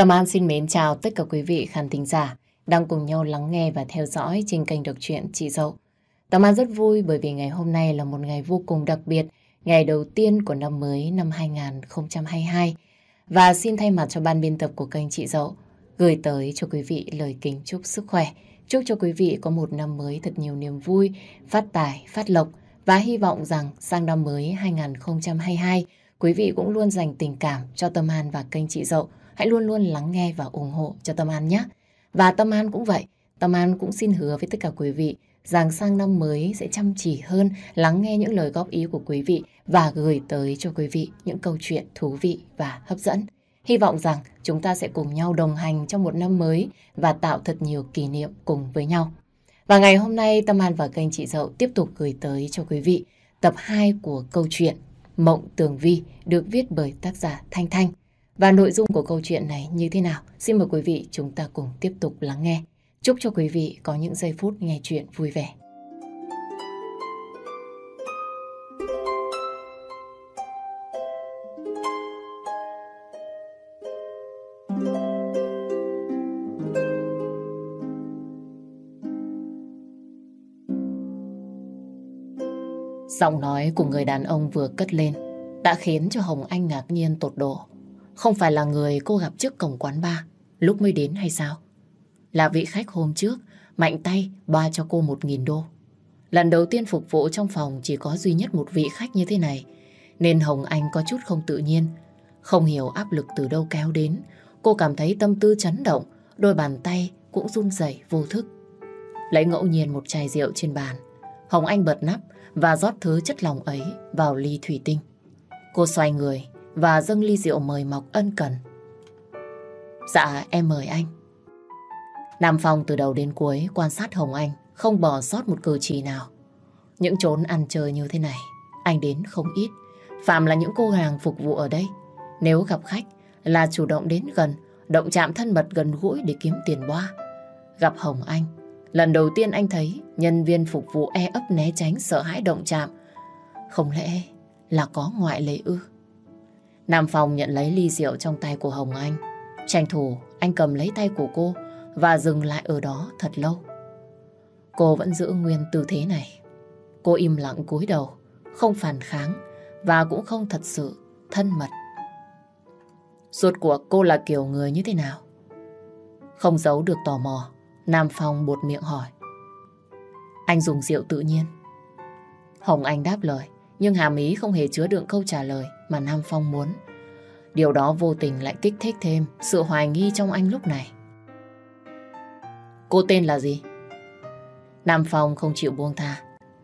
Tâm An xin mến chào tất cả quý vị khán thính giả đang cùng nhau lắng nghe và theo dõi trên kênh đọc truyện Chị Dậu. Tâm An rất vui bởi vì ngày hôm nay là một ngày vô cùng đặc biệt, ngày đầu tiên của năm mới năm 2022. Và xin thay mặt cho ban biên tập của kênh Chị Dậu gửi tới cho quý vị lời kính chúc sức khỏe. Chúc cho quý vị có một năm mới thật nhiều niềm vui, phát tài, phát lộc và hy vọng rằng sang năm mới 2022 quý vị cũng luôn dành tình cảm cho Tâm An và kênh Chị Dậu Hãy luôn luôn lắng nghe và ủng hộ cho Tâm An nhé. Và Tâm An cũng vậy. Tâm An cũng xin hứa với tất cả quý vị rằng sang năm mới sẽ chăm chỉ hơn, lắng nghe những lời góp ý của quý vị và gửi tới cho quý vị những câu chuyện thú vị và hấp dẫn. Hy vọng rằng chúng ta sẽ cùng nhau đồng hành trong một năm mới và tạo thật nhiều kỷ niệm cùng với nhau. Và ngày hôm nay, Tâm An và kênh Chị Dậu tiếp tục gửi tới cho quý vị tập 2 của câu chuyện Mộng Tường Vi được viết bởi tác giả Thanh Thanh. Và nội dung của câu chuyện này như thế nào? Xin mời quý vị chúng ta cùng tiếp tục lắng nghe. Chúc cho quý vị có những giây phút nghe chuyện vui vẻ. Giọng nói của người đàn ông vừa cất lên đã khiến cho Hồng Anh ngạc nhiên tột độ. Không phải là người cô gặp trước cổng quán bar, lúc mới đến hay sao? Là vị khách hôm trước, mạnh tay ba cho cô một nghìn đô. Lần đầu tiên phục vụ trong phòng chỉ có duy nhất một vị khách như thế này, nên Hồng Anh có chút không tự nhiên. Không hiểu áp lực từ đâu kéo đến, cô cảm thấy tâm tư chấn động, đôi bàn tay cũng run rẩy vô thức. Lấy ngẫu nhiên một chai rượu trên bàn, Hồng Anh bật nắp và rót thứ chất lòng ấy vào ly thủy tinh. Cô xoay người và dâng ly rượu mời Mọc ân cần. Dạ, em mời anh. Nam Phong từ đầu đến cuối quan sát Hồng Anh, không bỏ sót một cử chỉ nào. Những chốn ăn chơi như thế này, anh đến không ít. Phạm là những cô hàng phục vụ ở đây. Nếu gặp khách là chủ động đến gần, động chạm thân mật gần gũi để kiếm tiền boa. Gặp Hồng Anh, lần đầu tiên anh thấy nhân viên phục vụ e ấp né tránh sợ hãi động chạm. Không lẽ là có ngoại lệ ư? Nam Phong nhận lấy ly rượu trong tay của Hồng Anh. Tranh thủ, anh cầm lấy tay của cô và dừng lại ở đó thật lâu. Cô vẫn giữ nguyên tư thế này. Cô im lặng cúi đầu, không phản kháng và cũng không thật sự thân mật. Suốt cuộc cô là kiểu người như thế nào? Không giấu được tò mò, Nam Phong buột miệng hỏi. Anh dùng rượu tự nhiên. Hồng Anh đáp lời, nhưng hàm ý không hề chứa đựng câu trả lời mà Nam Phong muốn. Điều đó vô tình lại kích thích thêm sự hoài nghi trong anh lúc này. Cô tên là gì? Nam Phong không chịu buông tha.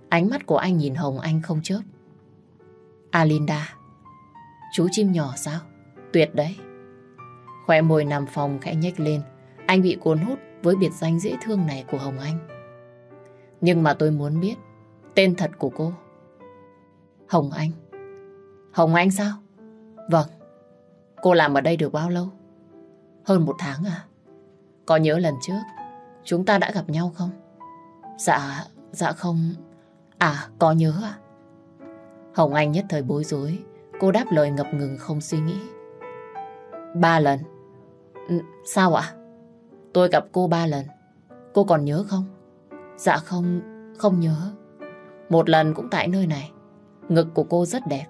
Ánh mắt của anh nhìn Hồng Anh không chớp. Alinda. Chú chim nhỏ sao? Tuyệt đấy. Khỏe môi Nam Phong khẽ nhếch lên. Anh bị cuốn hút với biệt danh dễ thương này của Hồng Anh. Nhưng mà tôi muốn biết, tên thật của cô. Hồng Anh. Hồng Anh sao? Vâng. Cô làm ở đây được bao lâu? Hơn một tháng à? Có nhớ lần trước chúng ta đã gặp nhau không? Dạ, dạ không. À, có nhớ à? Hồng Anh nhất thời bối rối. Cô đáp lời ngập ngừng không suy nghĩ. Ba lần. Ừ, sao ạ? Tôi gặp cô ba lần. Cô còn nhớ không? Dạ không, không nhớ. Một lần cũng tại nơi này. Ngực của cô rất đẹp.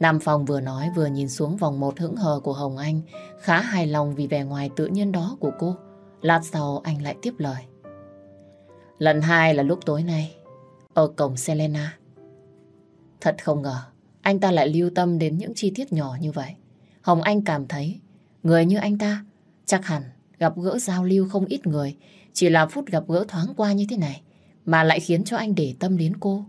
Nam Phong vừa nói vừa nhìn xuống vòng một hững hờ của Hồng Anh, khá hài lòng vì vẻ ngoài tự nhiên đó của cô. Lát sau anh lại tiếp lời. Lần hai là lúc tối nay, ở cổng Selena. Thật không ngờ, anh ta lại lưu tâm đến những chi tiết nhỏ như vậy. Hồng Anh cảm thấy, người như anh ta, chắc hẳn gặp gỡ giao lưu không ít người, chỉ là phút gặp gỡ thoáng qua như thế này, mà lại khiến cho anh để tâm đến cô.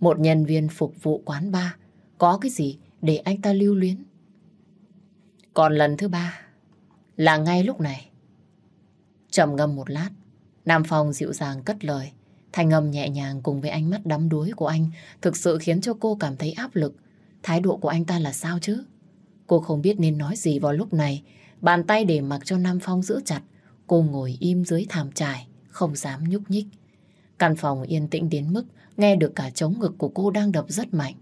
Một nhân viên phục vụ quán bar có cái gì để anh ta lưu luyến. Còn lần thứ ba là ngay lúc này. trầm ngâm một lát, Nam Phong dịu dàng cất lời. Thanh âm nhẹ nhàng cùng với ánh mắt đắm đuối của anh thực sự khiến cho cô cảm thấy áp lực. Thái độ của anh ta là sao chứ? Cô không biết nên nói gì vào lúc này. Bàn tay để mặc cho Nam Phong giữ chặt. Cô ngồi im dưới thảm trải, không dám nhúc nhích. Căn phòng yên tĩnh đến mức nghe được cả chống ngực của cô đang đập rất mạnh.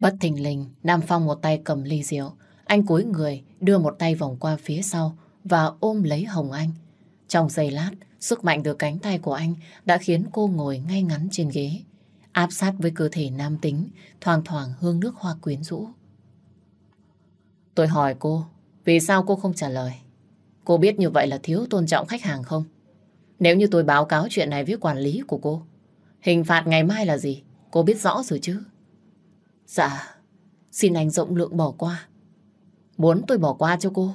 Bất thình lình, Nam Phong một tay cầm ly rượu, anh cúi người đưa một tay vòng qua phía sau và ôm lấy Hồng Anh. Trong giây lát, sức mạnh từ cánh tay của anh đã khiến cô ngồi ngay ngắn trên ghế, áp sát với cơ thể nam tính, thoang thoảng hương nước hoa quyến rũ. Tôi hỏi cô, vì sao cô không trả lời? Cô biết như vậy là thiếu tôn trọng khách hàng không? Nếu như tôi báo cáo chuyện này với quản lý của cô, hình phạt ngày mai là gì? Cô biết rõ rồi chứ? Dạ, xin anh rộng lượng bỏ qua. Muốn tôi bỏ qua cho cô?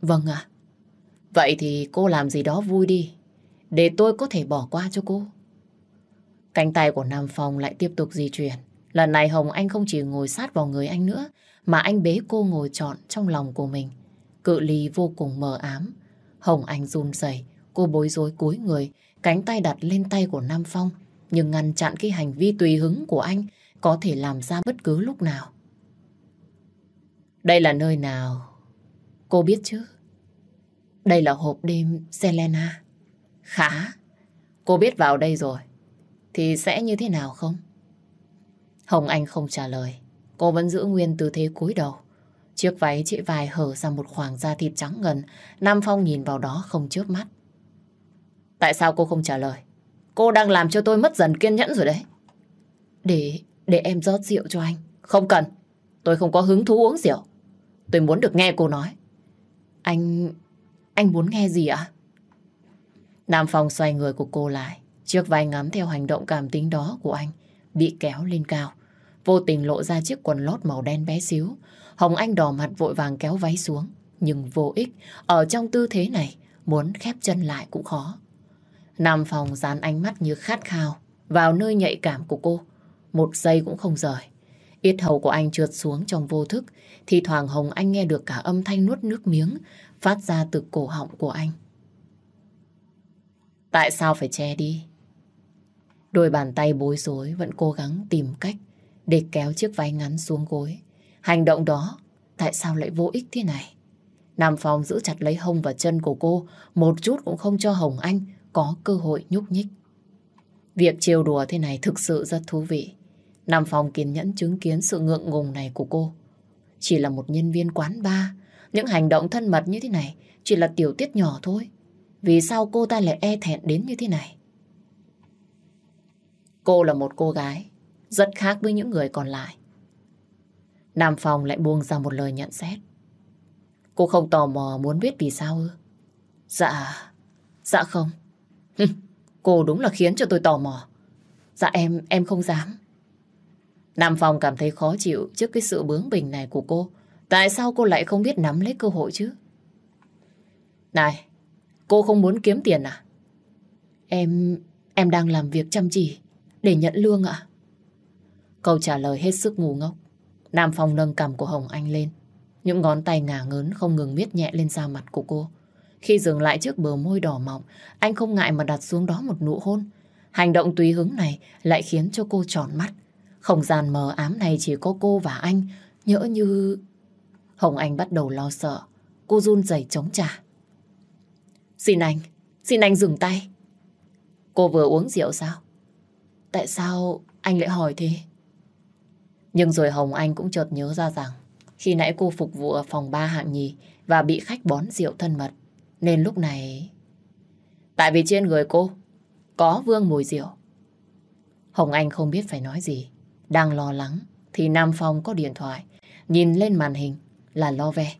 Vâng ạ. Vậy thì cô làm gì đó vui đi, để tôi có thể bỏ qua cho cô. Cánh tay của Nam Phong lại tiếp tục di chuyển. Lần này Hồng Anh không chỉ ngồi sát vào người anh nữa, mà anh bế cô ngồi trọn trong lòng của mình. Cự ly vô cùng mờ ám. Hồng Anh run rẩy, cô bối rối cúi người, cánh tay đặt lên tay của Nam Phong, nhưng ngăn chặn cái hành vi tùy hứng của anh có thể làm ra bất cứ lúc nào. Đây là nơi nào? Cô biết chứ? Đây là hộp đêm Selena. Khá. Cô biết vào đây rồi. Thì sẽ như thế nào không? Hồng Anh không trả lời. Cô vẫn giữ nguyên tư thế cúi đầu. Chiếc váy chị vài hở ra một khoảng da thịt trắng ngần. Nam Phong nhìn vào đó không chớp mắt. Tại sao cô không trả lời? Cô đang làm cho tôi mất dần kiên nhẫn rồi đấy. Để, để em rót rượu cho anh. Không cần. Tôi không có hứng thú uống rượu. Tôi muốn được nghe cô nói. Anh... anh muốn nghe gì ạ? Nam Phong xoay người của cô lại. Chiếc vai ngắm theo hành động cảm tính đó của anh bị kéo lên cao. Vô tình lộ ra chiếc quần lót màu đen bé xíu. Hồng Anh đỏ mặt vội vàng kéo váy xuống. Nhưng vô ích, ở trong tư thế này, muốn khép chân lại cũng khó. Nam Phong dán ánh mắt như khát khao vào nơi nhạy cảm của cô. Một giây cũng không rời. Yết hầu của anh trượt xuống trong vô thức. Thì thoảng Hồng Anh nghe được cả âm thanh nuốt nước miếng phát ra từ cổ họng của anh. Tại sao phải che đi? Đôi bàn tay bối rối vẫn cố gắng tìm cách để kéo chiếc váy ngắn xuống gối. Hành động đó tại sao lại vô ích thế này? Nam Phong giữ chặt lấy hông và chân của cô, một chút cũng không cho Hồng Anh có cơ hội nhúc nhích. Việc trêu đùa thế này thực sự rất thú vị. Nam Phong kiên nhẫn chứng kiến sự ngượng ngùng này của cô. Chỉ là một nhân viên quán bar, những hành động thân mật như thế này chỉ là tiểu tiết nhỏ thôi. Vì sao cô ta lại e thẹn đến như thế này? Cô là một cô gái, rất khác với những người còn lại. Nam Phong lại buông ra một lời nhận xét. Cô không tò mò muốn biết vì sao ư? Dạ, dạ không cô đúng là khiến cho tôi tò mò. Dạ em, em không dám. Nam Phong cảm thấy khó chịu trước cái sự bướng bỉnh này của cô. Tại sao cô lại không biết nắm lấy cơ hội chứ? Này, cô không muốn kiếm tiền à? Em, em đang làm việc chăm chỉ để nhận lương ạ. Câu trả lời hết sức ngu ngốc. Nam Phong nâng cầm của Hồng Anh lên. Những ngón tay ngả ngớn không ngừng miết nhẹ lên da mặt của cô. Khi dừng lại trước bờ môi đỏ mọng, anh không ngại mà đặt xuống đó một nụ hôn. Hành động tùy hứng này lại khiến cho cô tròn mắt. Không gian mờ ám này chỉ có cô và anh, nhỡ như... Hồng Anh bắt đầu lo sợ. Cô run rẩy chống trả. Xin anh, xin anh dừng tay. Cô vừa uống rượu sao? Tại sao anh lại hỏi thế? Nhưng rồi Hồng Anh cũng chợt nhớ ra rằng khi nãy cô phục vụ ở phòng ba hạng nhì và bị khách bón rượu thân mật. Nên lúc này... Tại vì trên người cô có vương mùi rượu. Hồng Anh không biết phải nói gì. Đang lo lắng thì Nam Phong có điện thoại. Nhìn lên màn hình là lo ve.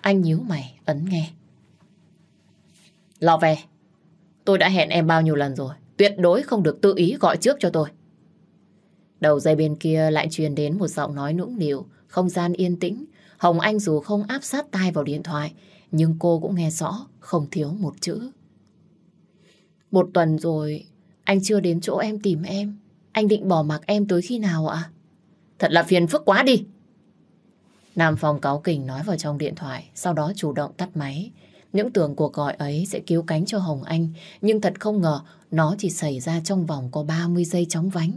Anh nhíu mày ấn nghe. Lo ve. Tôi đã hẹn em bao nhiêu lần rồi. Tuyệt đối không được tự ý gọi trước cho tôi. Đầu dây bên kia lại truyền đến một giọng nói nũng nịu, không gian yên tĩnh. Hồng Anh dù không áp sát tai vào điện thoại, nhưng cô cũng nghe rõ, không thiếu một chữ. Một tuần rồi, anh chưa đến chỗ em tìm em. Anh định bỏ mặc em tới khi nào ạ? Thật là phiền phức quá đi. Nam Phong cáu kỉnh nói vào trong điện thoại, sau đó chủ động tắt máy. Những tưởng cuộc gọi ấy sẽ cứu cánh cho Hồng Anh, nhưng thật không ngờ nó chỉ xảy ra trong vòng có 30 giây chóng vánh.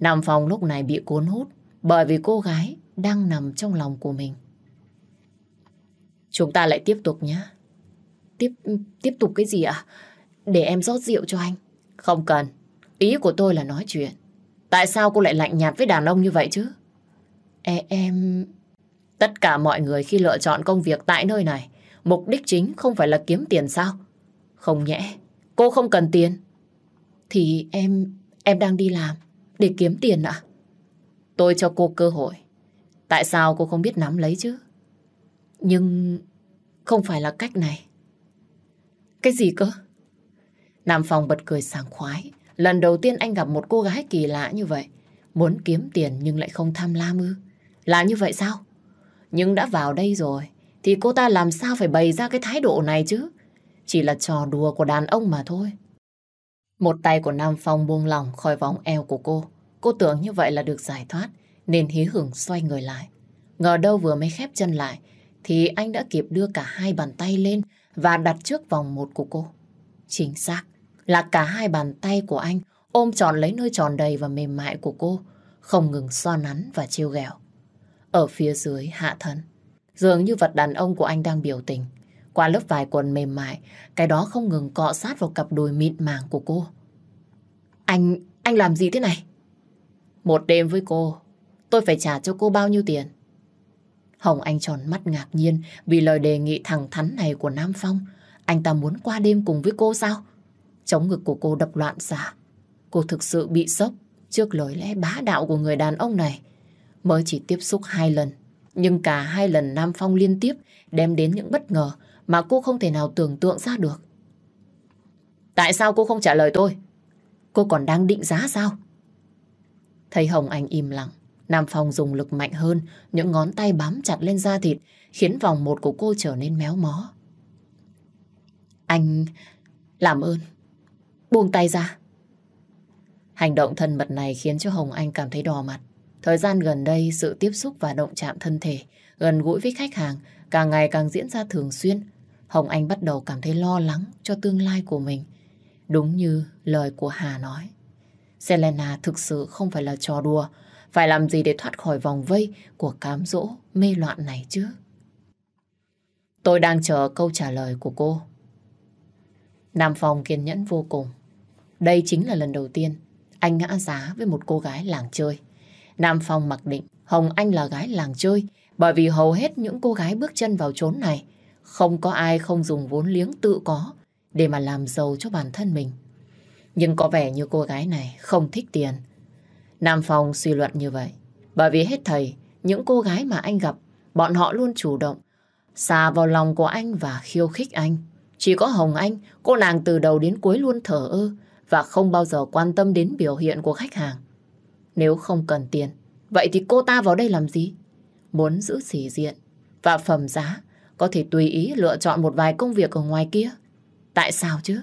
Nam Phong lúc này bị cuốn hút bởi vì cô gái đang nằm trong lòng của mình. Chúng ta lại tiếp tục nhé. Tiếp tiếp tục cái gì ạ? Để em rót rượu cho anh. Không cần. Ý của tôi là nói chuyện. Tại sao cô lại lạnh nhạt với đàn ông như vậy chứ? E, em... Tất cả mọi người khi lựa chọn công việc tại nơi này, mục đích chính không phải là kiếm tiền sao? Không nhẽ, cô không cần tiền. Thì em, em đang đi làm để kiếm tiền ạ. Tôi cho cô cơ hội. Tại sao cô không biết nắm lấy chứ? Nhưng không phải là cách này. Cái gì cơ? Nam Phong bật cười sảng khoái. Lần đầu tiên anh gặp một cô gái kỳ lạ như vậy. Muốn kiếm tiền nhưng lại không tham lam ư. Là như vậy sao? Nhưng đã vào đây rồi, thì cô ta làm sao phải bày ra cái thái độ này chứ? Chỉ là trò đùa của đàn ông mà thôi. Một tay của Nam Phong buông lỏng khỏi vòng eo của cô. Cô tưởng như vậy là được giải thoát, nên hí hưởng xoay người lại. Ngờ đâu vừa mới khép chân lại, thì anh đã kịp đưa cả hai bàn tay lên và đặt trước vòng một của cô. Chính xác, là cả hai bàn tay của anh ôm tròn lấy nơi tròn đầy và mềm mại của cô, không ngừng xoa nắn và trêu ghẹo. Ở phía dưới hạ thân, dường như vật đàn ông của anh đang biểu tình. Qua lớp vải quần mềm mại, cái đó không ngừng cọ sát vào cặp đùi mịn màng của cô. Anh, anh làm gì thế này? Một đêm với cô, tôi phải trả cho cô bao nhiêu tiền? Hồng Anh tròn mắt ngạc nhiên vì lời đề nghị thẳng thắn này của Nam Phong. Anh ta muốn qua đêm cùng với cô sao? Chống ngực của cô đập loạn xạ. Cô thực sự bị sốc trước lời lẽ bá đạo của người đàn ông này. Mới chỉ tiếp xúc hai lần, nhưng cả hai lần Nam Phong liên tiếp đem đến những bất ngờ mà cô không thể nào tưởng tượng ra được. Tại sao cô không trả lời tôi? Cô còn đang định giá sao? Thấy Hồng Anh im lặng, Nam Phong dùng lực mạnh hơn, những ngón tay bám chặt lên da thịt, khiến vòng một của cô trở nên méo mó. Anh... làm ơn, buông tay ra. Hành động thân mật này khiến cho Hồng Anh cảm thấy đỏ mặt. Thời gian gần đây, sự tiếp xúc và động chạm thân thể gần gũi với khách hàng càng ngày càng diễn ra thường xuyên. Hồng Anh bắt đầu cảm thấy lo lắng cho tương lai của mình. Đúng như lời của Hà nói. Selena thực sự không phải là trò đùa, phải làm gì để thoát khỏi vòng vây của cám dỗ mê loạn này chứ? Tôi đang chờ câu trả lời của cô. Nam Phong kiên nhẫn vô cùng. Đây chính là lần đầu tiên anh ngã giá với một cô gái làng chơi. Nam Phong mặc định Hồng Anh là gái làng chơi, bởi vì hầu hết những cô gái bước chân vào chốn này, không có ai không dùng vốn liếng tự có để mà làm giàu cho bản thân mình. Nhưng có vẻ như cô gái này không thích tiền. Nam Phong suy luận như vậy bởi vì hết thầy những cô gái mà anh gặp bọn họ luôn chủ động xà vào lòng của anh và khiêu khích anh. Chỉ có Hồng Anh, cô nàng từ đầu đến cuối luôn thở ơ và không bao giờ quan tâm đến biểu hiện của khách hàng. Nếu không cần tiền, vậy thì cô ta vào đây làm gì? Muốn giữ sỉ diện và phẩm giá, có thể tùy ý lựa chọn một vài công việc ở ngoài kia. Tại sao chứ?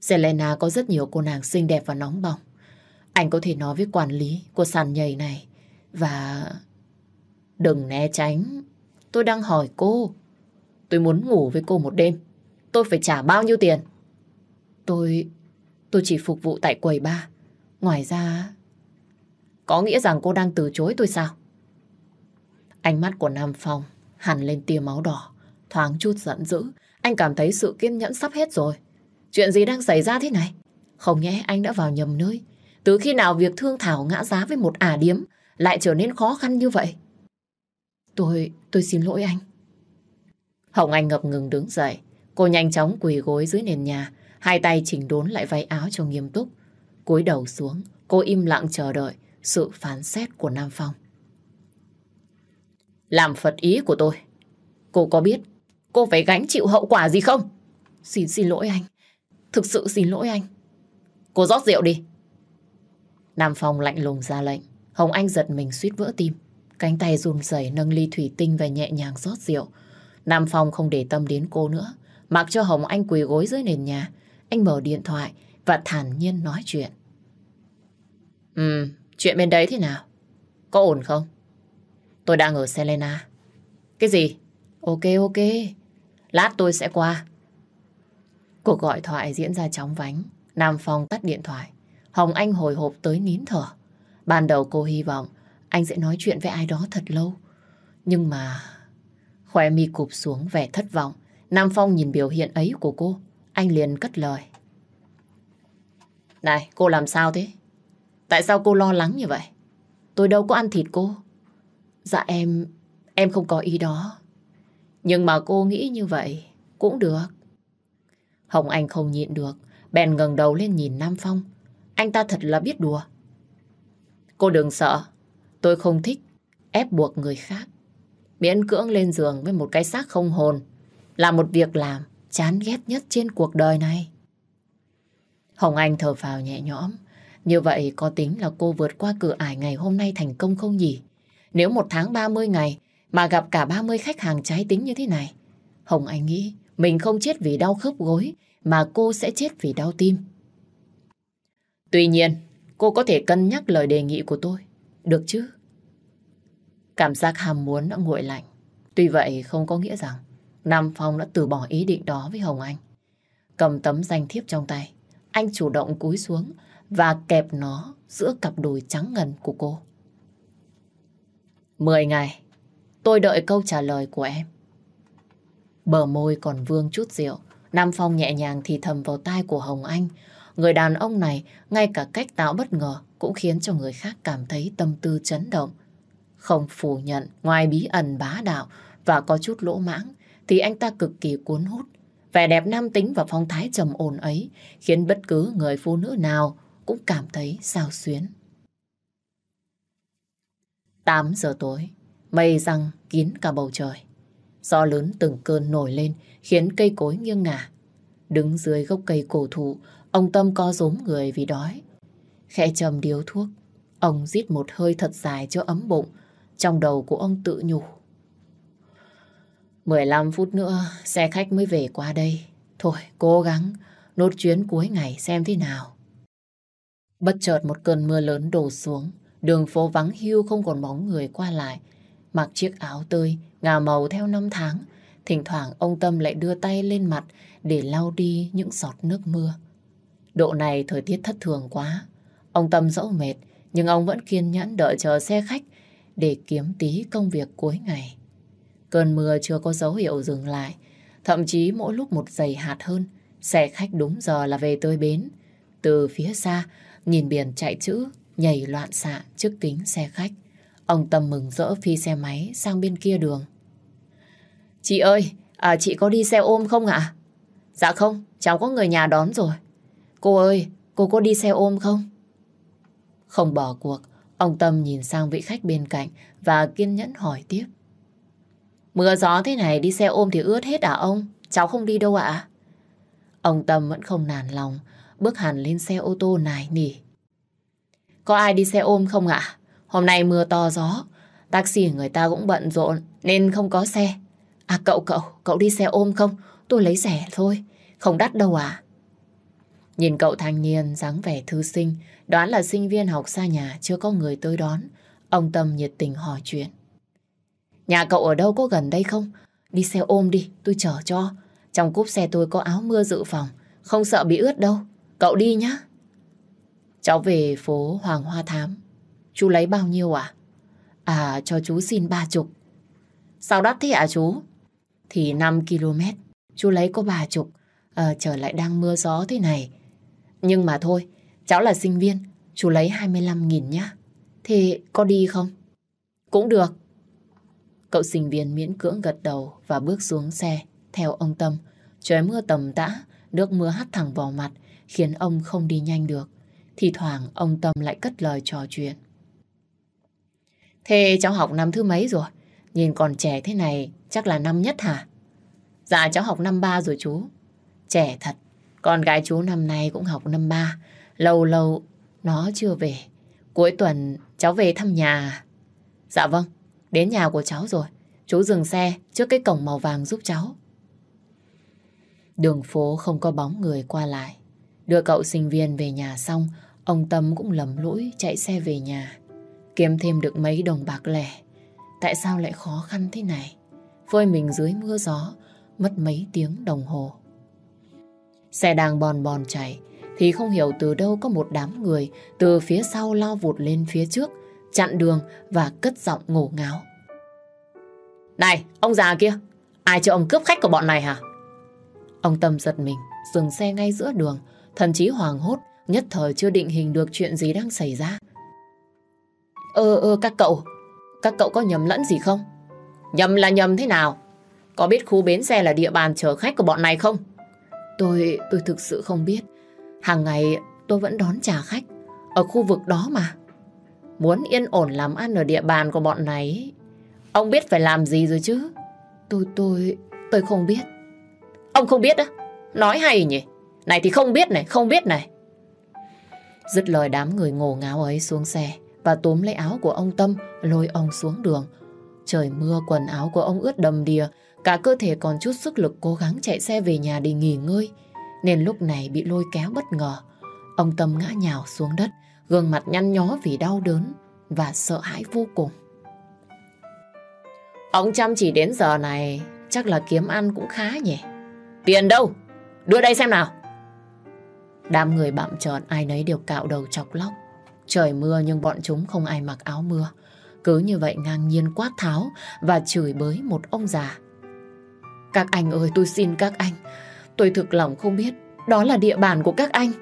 Selena có rất nhiều cô nàng xinh đẹp và nóng bỏng. Anh có thể nói với quản lý của sàn nhảy này và... Đừng né tránh. Tôi đang hỏi cô. Tôi muốn ngủ với cô một đêm. Tôi phải trả bao nhiêu tiền? Tôi... Tôi chỉ phục vụ tại quầy ba. Ngoài ra... Có nghĩa rằng cô đang từ chối tôi sao? Ánh mắt của Nam Phong hẳn lên tia máu đỏ. Thoáng chút giận dữ. Anh cảm thấy sự kiên nhẫn sắp hết rồi. Chuyện gì đang xảy ra thế này? Không nhẽ anh đã vào nhầm nơi. Từ khi nào việc thương thảo ngã giá với một ả điếm lại trở nên khó khăn như vậy? Tôi, tôi xin lỗi anh. Hồng Anh ngập ngừng đứng dậy. Cô nhanh chóng quỳ gối dưới nền nhà, hai tay chỉnh đốn lại váy áo cho nghiêm túc. cúi đầu xuống, cô im lặng chờ đợi sự phán xét của Nam Phong. Làm phật ý của tôi. Cô có biết cô phải gánh chịu hậu quả gì không? Xin xin lỗi anh. Thực sự xin lỗi anh. Cô rót rượu đi. Nam Phong lạnh lùng ra lệnh. Hồng Anh giật mình suýt vỡ tim. Cánh tay run rẩy nâng ly thủy tinh và nhẹ nhàng rót rượu. Nam Phong không để tâm đến cô nữa. Mặc cho Hồng Anh quỳ gối dưới nền nhà. Anh mở điện thoại và thản nhiên nói chuyện. Ừ, chuyện bên đấy thế nào? Có ổn không? Tôi đang ở Selena. Cái gì? Ok, ok. Lát tôi sẽ qua. Cuộc gọi thoại diễn ra chóng vánh. Nam Phong tắt điện thoại. Hồng Anh hồi hộp tới nín thở. Ban đầu cô hy vọng anh sẽ nói chuyện với ai đó thật lâu. Nhưng mà... Khóe mi cụp xuống vẻ thất vọng. Nam Phong nhìn biểu hiện ấy của cô. Anh liền cất lời. Này, cô làm sao thế? Tại sao cô lo lắng như vậy? Tôi đâu có ăn thịt cô. Dạ em, em không có ý đó. Nhưng mà cô nghĩ như vậy cũng được. Hồng Anh không nhịn được, bèn ngẩng đầu lên nhìn Nam Phong. Anh ta thật là biết đùa. Cô đừng sợ, tôi không thích ép buộc người khác. Miễn cưỡng lên giường với một cái xác không hồn là một việc làm chán ghét nhất trên cuộc đời này. Hồng Anh thở phào nhẹ nhõm. Như vậy có tính là cô vượt qua cửa ải ngày hôm nay thành công không nhỉ? Nếu một tháng 30 ngày mà gặp cả 30 khách hàng trái tính như thế này, Hồng Anh nghĩ mình không chết vì đau khớp gối mà cô sẽ chết vì đau tim. Tuy nhiên, cô có thể cân nhắc lời đề nghị của tôi. Được chứ? Cảm giác ham muốn đã nguội lạnh. Tuy vậy không có nghĩa rằng Nam Phong đã từ bỏ ý định đó với Hồng Anh. Cầm tấm danh thiếp trong tay, anh chủ động cúi xuống và kẹp nó giữa cặp đùi trắng ngần của cô. Mười ngày, tôi đợi câu trả lời của em. Bờ môi còn vương chút rượu, Nam Phong nhẹ nhàng thì thầm vào tai của Hồng Anh. Người đàn ông này, ngay cả cách tạo bất ngờ cũng khiến cho người khác cảm thấy tâm tư chấn động. Không phủ nhận, ngoài bí ẩn bá đạo và có chút lỗ mãng, thì anh ta cực kỳ cuốn hút. Vẻ đẹp nam tính và phong thái trầm ổn ấy khiến bất cứ người phụ nữ nào cũng cảm thấy sao xuyến. 8 giờ tối, mây răng kín cả bầu trời. Gió lớn từng cơn nổi lên khiến cây cối nghiêng ngả. Đứng dưới gốc cây cổ thụ, ông Tâm co rúm người vì đói. Khẽ trầm điếu thuốc, ông rít một hơi thật dài cho ấm bụng. Trong đầu của ông tự nhủ. 15 phút nữa xe khách mới về qua đây. Thôi cố gắng nốt chuyến cuối ngày xem thế nào. Bất chợt một cơn mưa lớn đổ xuống. Đường phố vắng hiu không còn bóng người qua lại. Mặc chiếc áo tơi ngà màu theo năm tháng. Thỉnh thoảng ông Tâm lại đưa tay lên mặt để lau đi những giọt nước mưa. Độ này thời tiết thất thường quá. Ông Tâm dẫu mệt, nhưng ông vẫn kiên nhẫn đợi chờ xe khách để kiếm tí công việc cuối ngày. Cơn mưa chưa có dấu hiệu dừng lại, thậm chí mỗi lúc một dày hạt hơn, xe khách đúng giờ là về tới bến. Từ phía xa, nhìn biển chạy chữ, nhảy loạn xạ trước kính xe khách. Ông Tâm mừng rỡ phi xe máy sang bên kia đường. Chị ơi, à, chị có đi xe ôm không ạ? Dạ không, cháu có người nhà đón rồi. Cô ơi, cô có đi xe ôm không? Không bỏ cuộc, ông Tâm nhìn sang vị khách bên cạnh và kiên nhẫn hỏi tiếp. Mưa gió thế này đi xe ôm thì ướt hết à ông? Cháu không đi đâu ạ? Ông Tâm vẫn không nản lòng, bước hẳn lên xe ô tô nài nỉ. Có ai đi xe ôm không ạ? Hôm nay mưa to gió, taxi người ta cũng bận rộn nên không có xe. À cậu cậu, cậu đi xe ôm không? Tôi lấy rẻ thôi, không đắt đâu à? Nhìn cậu thanh niên dáng vẻ thư sinh, đoán là sinh viên học xa nhà chưa có người tới đón. Ông Tâm nhiệt tình hỏi chuyện. Nhà cậu ở đâu có gần đây không? Đi xe ôm đi, tôi chở cho. Trong cúp xe tôi có áo mưa dự phòng, không sợ bị ướt đâu. Cậu đi nhá. Cháu về phố Hoàng Hoa Thám. Chú lấy bao nhiêu à? À, cho chú xin ba chục. Sao đắt thế ạ chú? Thì 5 km, chú lấy có ba chục. Ờ, à, trở lại đang mưa gió thế này. Nhưng mà thôi, cháu là sinh viên, chú lấy 25 nghìn nhá. Thì có đi không? Cũng được. Cậu sinh viên miễn cưỡng gật đầu và bước xuống xe theo ông Tâm. Trời mưa tầm tã, nước mưa hắt thẳng vào mặt khiến ông không đi nhanh được. Thì thoảng ông Tâm lại cất lời trò chuyện. Thế cháu học năm thứ mấy rồi? Nhìn còn trẻ thế này chắc là năm nhất hả? Dạ cháu học năm ba rồi chú. Trẻ thật, con gái chú năm nay cũng học năm ba. Lâu lâu nó chưa về. Cuối tuần cháu về thăm nhà. Dạ vâng, Đến nhà của cháu rồi. Chú dừng xe trước cái cổng màu vàng giúp cháu. Đường phố không có bóng người qua lại. Đưa cậu sinh viên về nhà xong, ông Tâm cũng lầm lũi chạy xe về nhà. Kiếm thêm được mấy đồng bạc lẻ. Tại sao lại khó khăn thế này? Phơi mình dưới mưa gió, mất mấy tiếng đồng hồ. Xe đang bòn bòn chạy, thì không hiểu từ đâu có một đám người từ phía sau lao vụt lên phía trước, chặn đường và cất giọng ngổ ngáo. Này, ông già kia, ai cho ông cướp khách của bọn này hả? Ông Tâm giật mình, dừng xe ngay giữa đường, thậm chí hoàng hốt, nhất thời chưa định hình được chuyện gì đang xảy ra. Ơ ơ các cậu, Các cậu có nhầm lẫn gì không? Nhầm là nhầm thế nào? Có biết khu bến xe là địa bàn chở khách của bọn này không? Tôi, tôi thực sự không biết. Hàng ngày tôi vẫn đón trả khách ở khu vực đó mà. Muốn yên ổn làm ăn ở địa bàn của bọn này, ông biết phải làm gì rồi chứ? Tôi, tôi, tôi không biết. Ông không biết á? Nói hay nhỉ? Này thì không biết này, không biết này. Dứt lời đám người ngổ ngáo ấy xuống xe và túm lấy áo của ông Tâm lôi ông xuống đường. Trời mưa quần áo của ông ướt đầm đìa, cả cơ thể còn chút sức lực cố gắng chạy xe về nhà để nghỉ ngơi. Nên lúc này bị lôi kéo bất ngờ. Ông Tâm ngã nhào xuống đất, gương mặt nhăn nhó vì đau đớn và sợ hãi vô cùng. Ông chăm chỉ đến giờ này chắc là kiếm ăn cũng khá nhỉ. Tiền đâu? Đưa đây xem nào. Đám người bạm trợn ai nấy đều cạo đầu chọc lóc. Trời mưa nhưng bọn chúng không ai mặc áo mưa. Cứ như vậy ngang nhiên quát tháo và chửi bới một ông già. Các anh ơi tôi xin các anh. Tôi thực lòng không biết đó là địa bàn của các anh.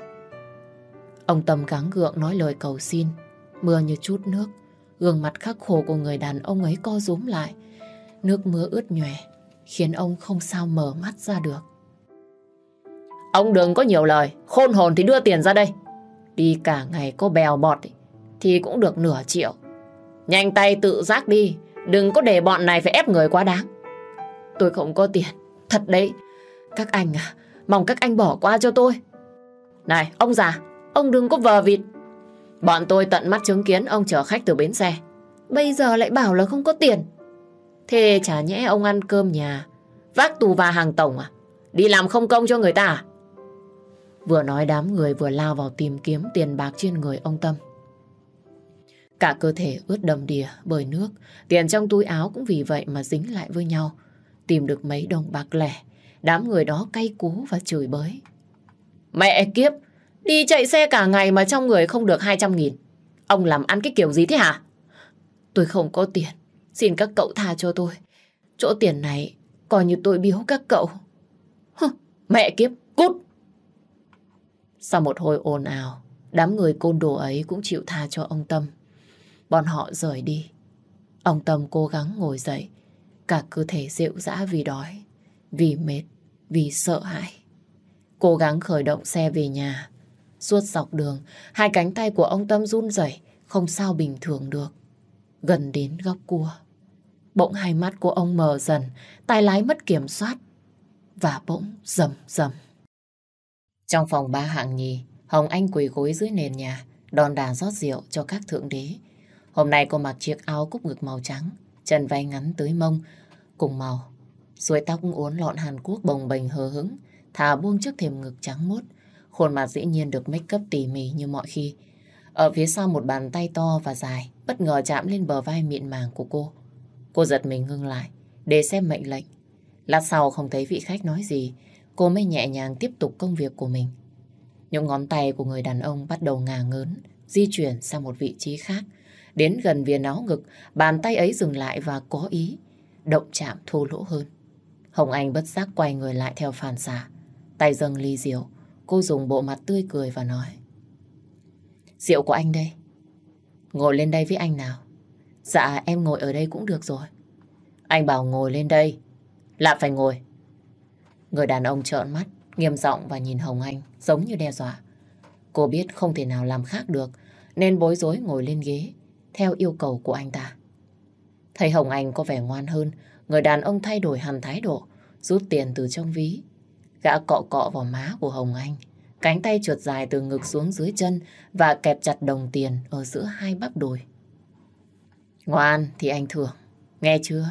Ông Tâm gắng gượng nói lời cầu xin. Mưa như chút nước. Gương mặt khắc khổ của người đàn ông ấy co rúm lại. Nước mưa ướt nhòe khiến ông không sao mở mắt ra được. Ông đừng có nhiều lời, khôn hồn thì đưa tiền ra đây. Đi cả ngày có bèo bọt thì cũng được nửa triệu. Nhanh tay tự giác đi, đừng có để bọn này phải ép người quá đáng. Tôi không có tiền, thật đấy. Các anh à, mong các anh bỏ qua cho tôi. Này, ông già, ông đừng có vờ vịt. Bọn tôi tận mắt chứng kiến ông chở khách từ bến xe. Bây giờ lại bảo là không có tiền. Thế chả nhẽ ông ăn cơm nhà, vác tù và hàng tổng à? Đi làm không công cho người ta à? Vừa nói đám người vừa lao vào tìm kiếm tiền bạc trên người ông Tâm. Cả cơ thể ướt đầm đìa bởi nước, tiền trong túi áo cũng vì vậy mà dính lại với nhau. Tìm được mấy đồng bạc lẻ, đám người đó cay cú và chửi bới. Mẹ kiếp, đi chạy xe cả ngày mà trong người không được 200 nghìn. Ông làm ăn cái kiểu gì thế hả? Tôi không có tiền, xin các cậu tha cho tôi. Chỗ tiền này coi như tôi biếu các cậu. Hừ, mẹ kiếp, cút! Sau một hồi ồn ào, đám người côn đồ ấy cũng chịu tha cho ông Tâm. Bọn họ rời đi. Ông Tâm cố gắng ngồi dậy, cả cơ thể rượu dã vì đói, vì mệt, vì sợ hãi. Cố gắng khởi động xe về nhà. Suốt dọc đường, hai cánh tay của ông Tâm run rẩy, không sao bình thường được. Gần đến góc cua. Bỗng hai mắt của ông mờ dần, tay lái mất kiểm soát. Và bỗng rầm rầm. Trong phòng ba hạng nhì, Hồng Anh quỳ gối dưới nền nhà, đòn đà rót rượu cho các thượng đế. Hôm nay cô mặc chiếc áo cúc ngực màu trắng, chân váy ngắn tới mông, cùng màu. Suối tóc uốn lọn Hàn Quốc bồng bềnh hờ hứng, thả buông trước thềm ngực trắng mốt. Khuôn mặt dĩ nhiên được make up tỉ mỉ như mọi khi. Ở phía sau một bàn tay to và dài, bất ngờ chạm lên bờ vai mịn màng của cô. Cô giật mình ngưng lại, để xem mệnh lệnh. Lát sau không thấy vị khách nói gì, cô mới nhẹ nhàng tiếp tục công việc của mình. Những ngón tay của người đàn ông bắt đầu ngả ngớn, di chuyển sang một vị trí khác. Đến gần viền áo ngực, bàn tay ấy dừng lại và có ý, động chạm thô lỗ hơn. Hồng Anh bất giác quay người lại theo phản xạ. Tay dâng ly rượu, cô dùng bộ mặt tươi cười và nói. Rượu của anh đây. Ngồi lên đây với anh nào. Dạ em ngồi ở đây cũng được rồi. Anh bảo ngồi lên đây, là phải ngồi. Người đàn ông trợn mắt, nghiêm giọng và nhìn Hồng Anh giống như đe dọa. Cô biết không thể nào làm khác được nên bối rối ngồi lên ghế theo yêu cầu của anh ta. Thấy Hồng Anh có vẻ ngoan hơn, người đàn ông thay đổi hẳn thái độ, rút tiền từ trong ví. Gã cọ cọ vào má của Hồng Anh, cánh tay trượt dài từ ngực xuống dưới chân và kẹp chặt đồng tiền ở giữa hai bắp đùi. Ngoan thì anh thưởng, nghe chưa?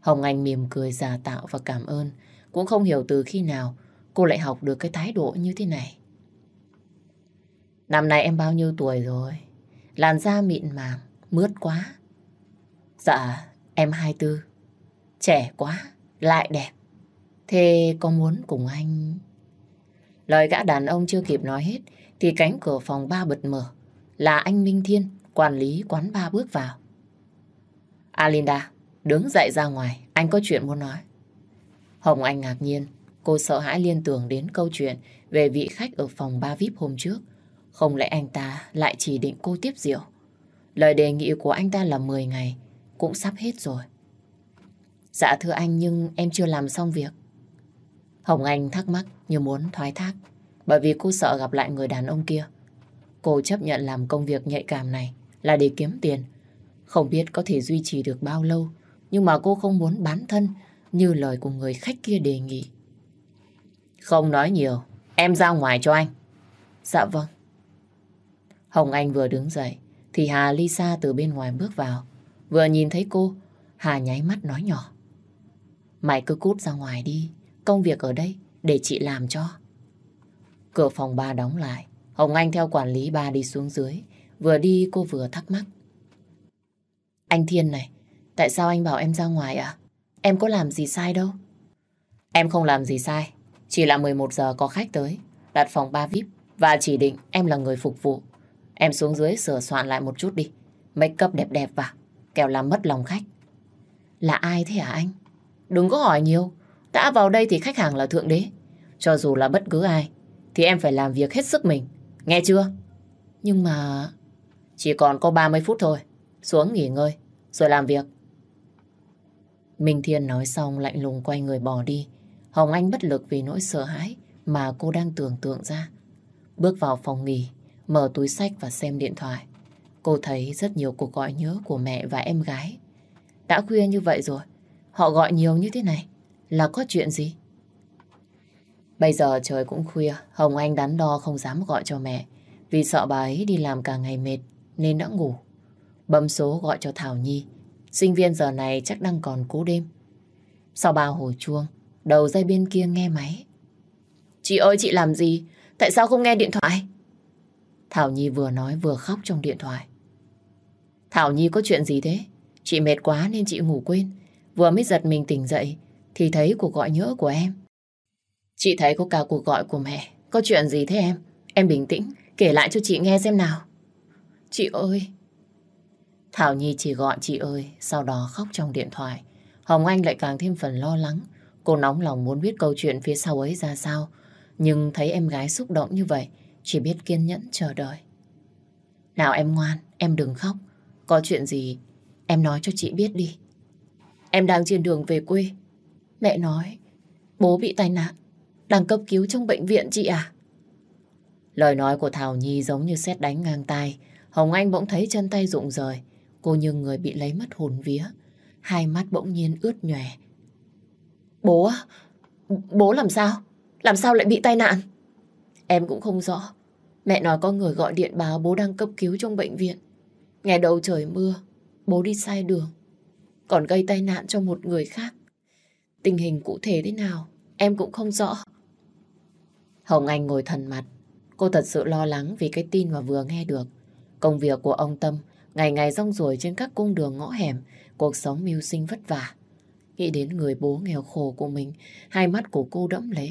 Hồng Anh mỉm cười giả tạo và cảm ơn, cũng không hiểu từ khi nào cô lại học được cái thái độ như thế này. Năm nay em bao nhiêu tuổi rồi? Làn da mịn màng, mướt quá. Dạ, em 24. Trẻ quá, lại đẹp. Thế có muốn cùng anh... Lời gã đàn ông chưa kịp nói hết thì cánh cửa phòng ba bật mở. Là anh Minh Thiên, quản lý quán ba bước vào. Alinda, đứng dậy ra ngoài, anh có chuyện muốn nói. Hồng Anh ngạc nhiên, cô sợ hãi liên tưởng đến câu chuyện về vị khách ở phòng ba VIP hôm trước. Không lẽ anh ta lại chỉ định cô tiếp rượu? Lời đề nghị của anh ta là 10 ngày, cũng sắp hết rồi. Dạ thưa anh nhưng em chưa làm xong việc. Hồng Anh thắc mắc như muốn thoái thác bởi vì cô sợ gặp lại người đàn ông kia. Cô chấp nhận làm công việc nhạy cảm này là để kiếm tiền. Không biết có thể duy trì được bao lâu nhưng mà cô không muốn bán thân như lời của người khách kia đề nghị. Không nói nhiều, em ra ngoài cho anh. Dạ vâng. Hồng Anh vừa đứng dậy thì Hà Lisa từ bên ngoài bước vào. Vừa nhìn thấy cô, Hà nháy mắt nói nhỏ. Mày cứ cút ra ngoài đi, công việc ở đây để chị làm cho. Cửa phòng ba đóng lại, Hồng Anh theo quản lý ba đi xuống dưới. Vừa đi cô vừa thắc mắc. Anh Thiên này, tại sao anh bảo em ra ngoài ạ? Em có làm gì sai đâu. Em không làm gì sai, chỉ là 11 giờ có khách tới, đặt phòng ba VIP và chỉ định em là người phục vụ. Em xuống dưới sửa soạn lại một chút đi, make up đẹp đẹp vào, kẻo làm mất lòng khách. Là ai thế hả anh? Đừng có hỏi nhiều, đã vào đây thì khách hàng là thượng đế. Cho dù là bất cứ ai, thì em phải làm việc hết sức mình. Nghe chưa? Nhưng mà... Chỉ còn có 30 phút thôi. Xuống nghỉ ngơi, rồi làm việc. Minh Thiên nói xong lạnh lùng quay người bỏ đi. Hồng Anh bất lực vì nỗi sợ hãi mà cô đang tưởng tượng ra. Bước vào phòng nghỉ, mở túi sách và xem điện thoại. Cô thấy rất nhiều cuộc gọi nhớ của mẹ và em gái. Đã khuya như vậy rồi, họ gọi nhiều như thế này là có chuyện gì? Bây giờ trời cũng khuya, Hồng Anh đắn đo không dám gọi cho mẹ. Vì sợ bà ấy đi làm cả ngày mệt nên đã ngủ. Bấm số gọi cho Thảo Nhi. Sinh viên giờ này chắc đang còn cố đêm. Sau bao hồi chuông, đầu dây bên kia nghe máy. Chị ơi chị làm gì? Tại sao không nghe điện thoại? Thảo Nhi vừa nói vừa khóc trong điện thoại. Thảo Nhi có chuyện gì thế? Chị mệt quá nên chị ngủ quên. Vừa mới giật mình tỉnh dậy thì thấy cuộc gọi nhớ của em. Chị thấy có cả cuộc gọi của mẹ. Có chuyện gì thế em? Em bình tĩnh, kể lại cho chị nghe xem nào. Chị ơi! Thảo Nhi chỉ gọi chị ơi, sau đó khóc trong điện thoại. Hồng Anh lại càng thêm phần lo lắng. Cô nóng lòng muốn biết câu chuyện phía sau ấy ra sao. Nhưng thấy em gái xúc động như vậy, chỉ biết kiên nhẫn chờ đợi. Nào em ngoan, em đừng khóc. Có chuyện gì, em nói cho chị biết đi. Em đang trên đường về quê. Mẹ nói, bố bị tai nạn, đang cấp cứu trong bệnh viện chị à? Lời nói của Thảo Nhi giống như xét đánh ngang tai. Hồng Anh bỗng thấy chân tay rụng rời. Cô như người bị lấy mất hồn vía. Hai mắt bỗng nhiên ướt nhòe. Bố á? Bố làm sao? Làm sao lại bị tai nạn? Em cũng không rõ. Mẹ nói có người gọi điện báo bố đang cấp cứu trong bệnh viện. Ngày đầu trời mưa, bố đi sai đường. Còn gây tai nạn cho một người khác. Tình hình cụ thể thế nào, em cũng không rõ. Hồng Anh ngồi thần mặt. Cô thật sự lo lắng vì cái tin mà vừa nghe được. Công việc của ông Tâm ngày ngày rong ruổi trên các cung đường ngõ hẻm, cuộc sống mưu sinh vất vả. Nghĩ đến người bố nghèo khổ của mình, hai mắt của cô đẫm lệ.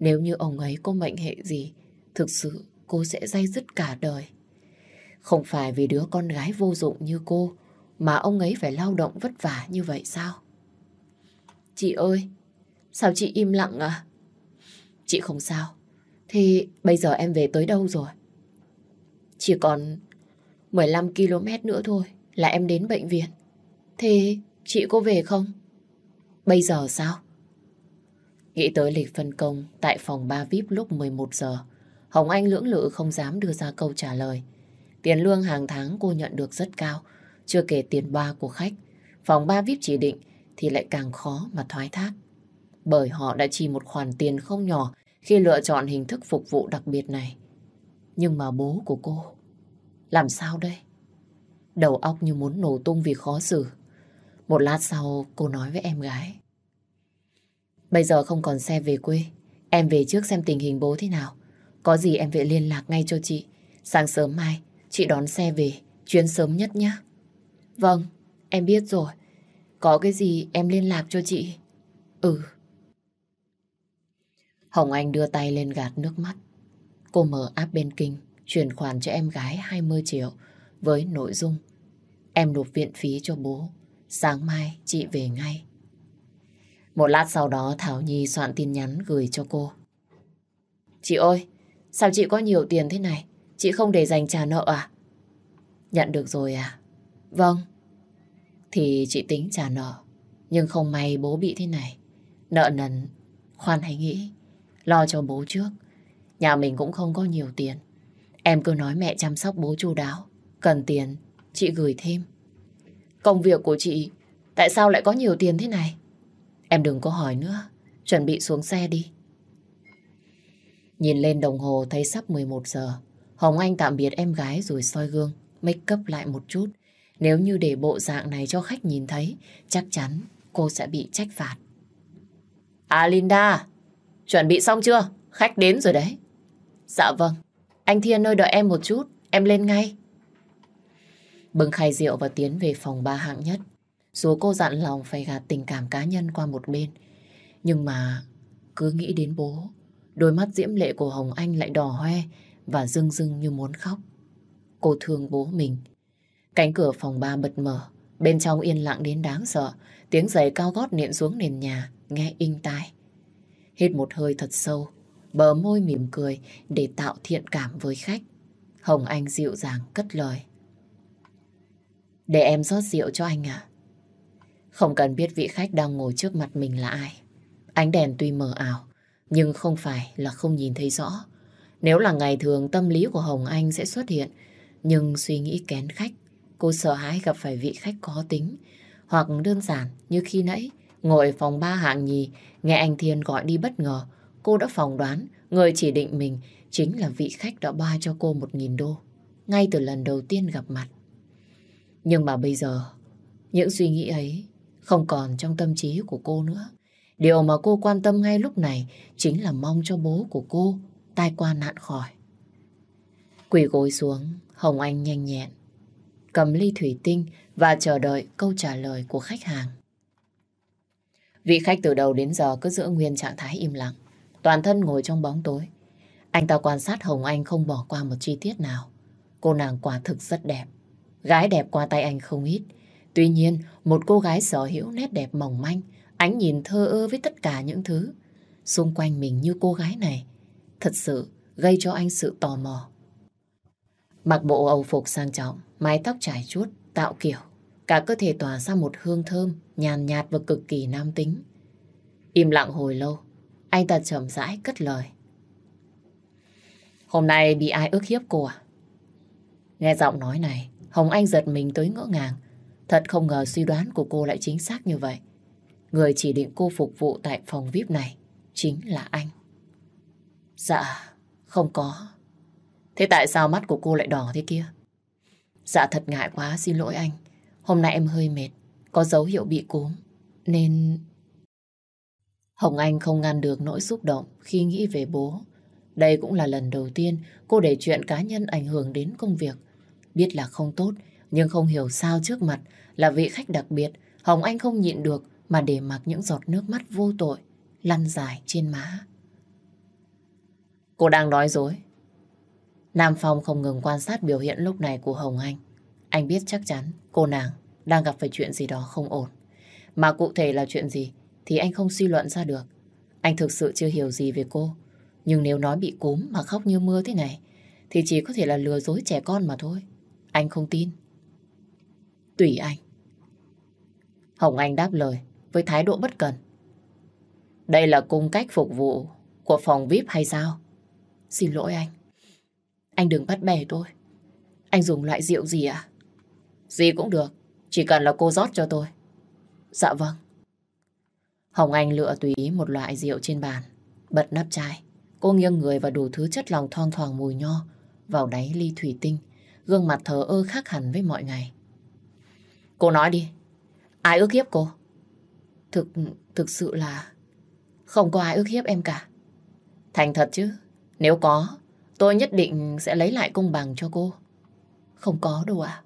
Nếu như ông ấy có mệnh hệ gì, thực sự cô sẽ dây dứt cả đời. Không phải vì đứa con gái vô dụng như cô mà ông ấy phải lao động vất vả như vậy sao? Chị ơi, sao chị im lặng à? Chị không sao. Thì bây giờ em về tới đâu rồi? Chỉ còn 15 km nữa thôi là em đến bệnh viện. Thế chị có về không? Bây giờ sao? Nghĩ tới lịch phân công tại phòng 3 VIP lúc 11 giờ, Hồng Anh lưỡng lự không dám đưa ra câu trả lời. Tiền lương hàng tháng cô nhận được rất cao, chưa kể tiền ba của khách. Phòng ba VIP chỉ định thì lại càng khó mà thoái thác. Bởi họ đã chi một khoản tiền không nhỏ khi lựa chọn hình thức phục vụ đặc biệt này. Nhưng mà bố của cô, làm sao đây? Đầu óc như muốn nổ tung vì khó xử. Một lát sau cô nói với em gái. Bây giờ không còn xe về quê. Em về trước xem tình hình bố thế nào. Có gì em về liên lạc ngay cho chị. Sáng sớm mai, chị đón xe về, chuyến sớm nhất nhé. Vâng, em biết rồi. Có cái gì em liên lạc cho chị. Ừ. Hồng Anh đưa tay lên gạt nước mắt. Cô mở app bên kinh, chuyển khoản cho em gái 20 triệu với nội dung em nộp viện phí cho bố. Sáng mai chị về ngay. Một lát sau đó Thảo Nhi soạn tin nhắn gửi cho cô. Chị ơi, sao chị có nhiều tiền thế này? Chị không để dành trả nợ à? Nhận được rồi à? Vâng. thì chị tính trả nợ. Nhưng không may bố bị thế này. Nợ nần, khoan hãy nghĩ. Lo cho bố trước. Nhà mình cũng không có nhiều tiền. Em cứ nói mẹ chăm sóc bố chu đáo. Cần tiền, chị gửi thêm. Công việc của chị, tại sao lại có nhiều tiền thế này? Em đừng có hỏi nữa. Chuẩn bị xuống xe đi. Nhìn lên đồng hồ thấy sắp 11 giờ. Hồng Anh tạm biệt em gái rồi soi gương, make up lại một chút. Nếu như để bộ dạng này cho khách nhìn thấy, chắc chắn cô sẽ bị trách phạt. À Linda, chuẩn bị xong chưa? Khách đến rồi đấy. Dạ vâng, anh Thiên ơi đợi em một chút, em lên ngay. Bưng khay rượu và tiến về phòng ba hạng nhất. Dù cô dặn lòng phải gạt tình cảm cá nhân qua một bên. Nhưng mà cứ nghĩ đến bố, đôi mắt diễm lệ của Hồng Anh lại đỏ hoe và rưng rưng như muốn khóc. Cô thương bố mình. Cánh cửa phòng ba bật mở, bên trong yên lặng đến đáng sợ, tiếng giày cao gót nện xuống nền nhà, nghe inh tai. Hít một hơi thật sâu, bờ môi mỉm cười để tạo thiện cảm với khách. Hồng Anh dịu dàng cất lời. Để em rót rượu cho anh à? Không cần biết vị khách đang ngồi trước mặt mình là ai. Ánh đèn tuy mờ ảo, nhưng không phải là không nhìn thấy rõ. Nếu là ngày thường tâm lý của Hồng Anh sẽ xuất hiện, nhưng suy nghĩ kén khách, cô sợ hãi gặp phải vị khách có tính. Hoặc đơn giản như khi nãy, ngồi phòng ba hạng nhì, nghe anh Thiên gọi đi bất ngờ, cô đã phỏng đoán người chỉ định mình chính là vị khách đã ba cho cô một nghìn đô, ngay từ lần đầu tiên gặp mặt. Nhưng mà bây giờ, những suy nghĩ ấy không còn trong tâm trí của cô nữa. Điều mà cô quan tâm ngay lúc này chính là mong cho bố của cô tai qua nạn khỏi. Quỳ gối xuống, Hồng Anh nhanh nhẹn, cầm ly thủy tinh và chờ đợi câu trả lời của khách hàng. Vị khách từ đầu đến giờ cứ giữ nguyên trạng thái im lặng, toàn thân ngồi trong bóng tối. Anh ta quan sát Hồng Anh không bỏ qua một chi tiết nào. Cô nàng quả thực rất đẹp. Gái đẹp qua tay anh không ít. Tuy nhiên, một cô gái sở hữu nét đẹp mỏng manh, ánh nhìn thơ ơ với tất cả những thứ. Xung quanh mình như cô gái này, thật sự gây cho anh sự tò mò. Mặc bộ âu phục sang trọng, mái tóc trải chuốt, tạo kiểu. Cả cơ thể tỏa ra một hương thơm, nhàn nhạt và cực kỳ nam tính. Im lặng hồi lâu, anh ta chậm rãi cất lời. Hôm nay bị ai ức hiếp cô à? Nghe giọng nói này, Hồng Anh giật mình tới ngỡ ngàng. Thật không ngờ suy đoán của cô lại chính xác như vậy. Người chỉ định cô phục vụ tại phòng VIP này chính là anh. Dạ, không có. Thế tại sao mắt của cô lại đỏ thế kia? Dạ thật ngại quá, xin lỗi anh. Hôm nay em hơi mệt, có dấu hiệu bị cúm, nên... Hồng Anh không ngăn được nỗi xúc động khi nghĩ về bố. Đây cũng là lần đầu tiên cô để chuyện cá nhân ảnh hưởng đến công việc. Biết là không tốt, nhưng không hiểu sao trước mặt là vị khách đặc biệt, Hồng Anh không nhịn được mà để mặc những giọt nước mắt vô tội lăn dài trên má. Cô đang nói dối. Nam Phong không ngừng quan sát biểu hiện lúc này của Hồng Anh. Anh biết chắc chắn cô nàng đang gặp phải chuyện gì đó không ổn. Mà cụ thể là chuyện gì thì anh không suy luận ra được. Anh thực sự chưa hiểu gì về cô. Nhưng nếu nói bị cúm mà khóc như mưa thế này, thì chỉ có thể là lừa dối trẻ con mà thôi. Anh không tin. Tùy anh. Hồng Anh đáp lời với thái độ bất cần. Đây là cung cách phục vụ của phòng VIP hay sao? Xin lỗi anh. Anh đừng bắt bẻ tôi. Anh dùng loại rượu gì à? Gì cũng được. Chỉ cần là cô rót cho tôi. Dạ vâng. Hồng Anh lựa tùy một loại rượu trên bàn. Bật nắp chai. Cô nghiêng người và đủ thứ chất lòng thon thoảng mùi nho vào đáy ly thủy tinh. Gương mặt thờ ơ khác hẳn với mọi ngày. Cô nói đi. Ai ước hiếp cô? Thực, thực sự là không có ai ước hiếp em cả. Thành thật chứ. Nếu có, tôi nhất định sẽ lấy lại công bằng cho cô. Không có đâu ạ.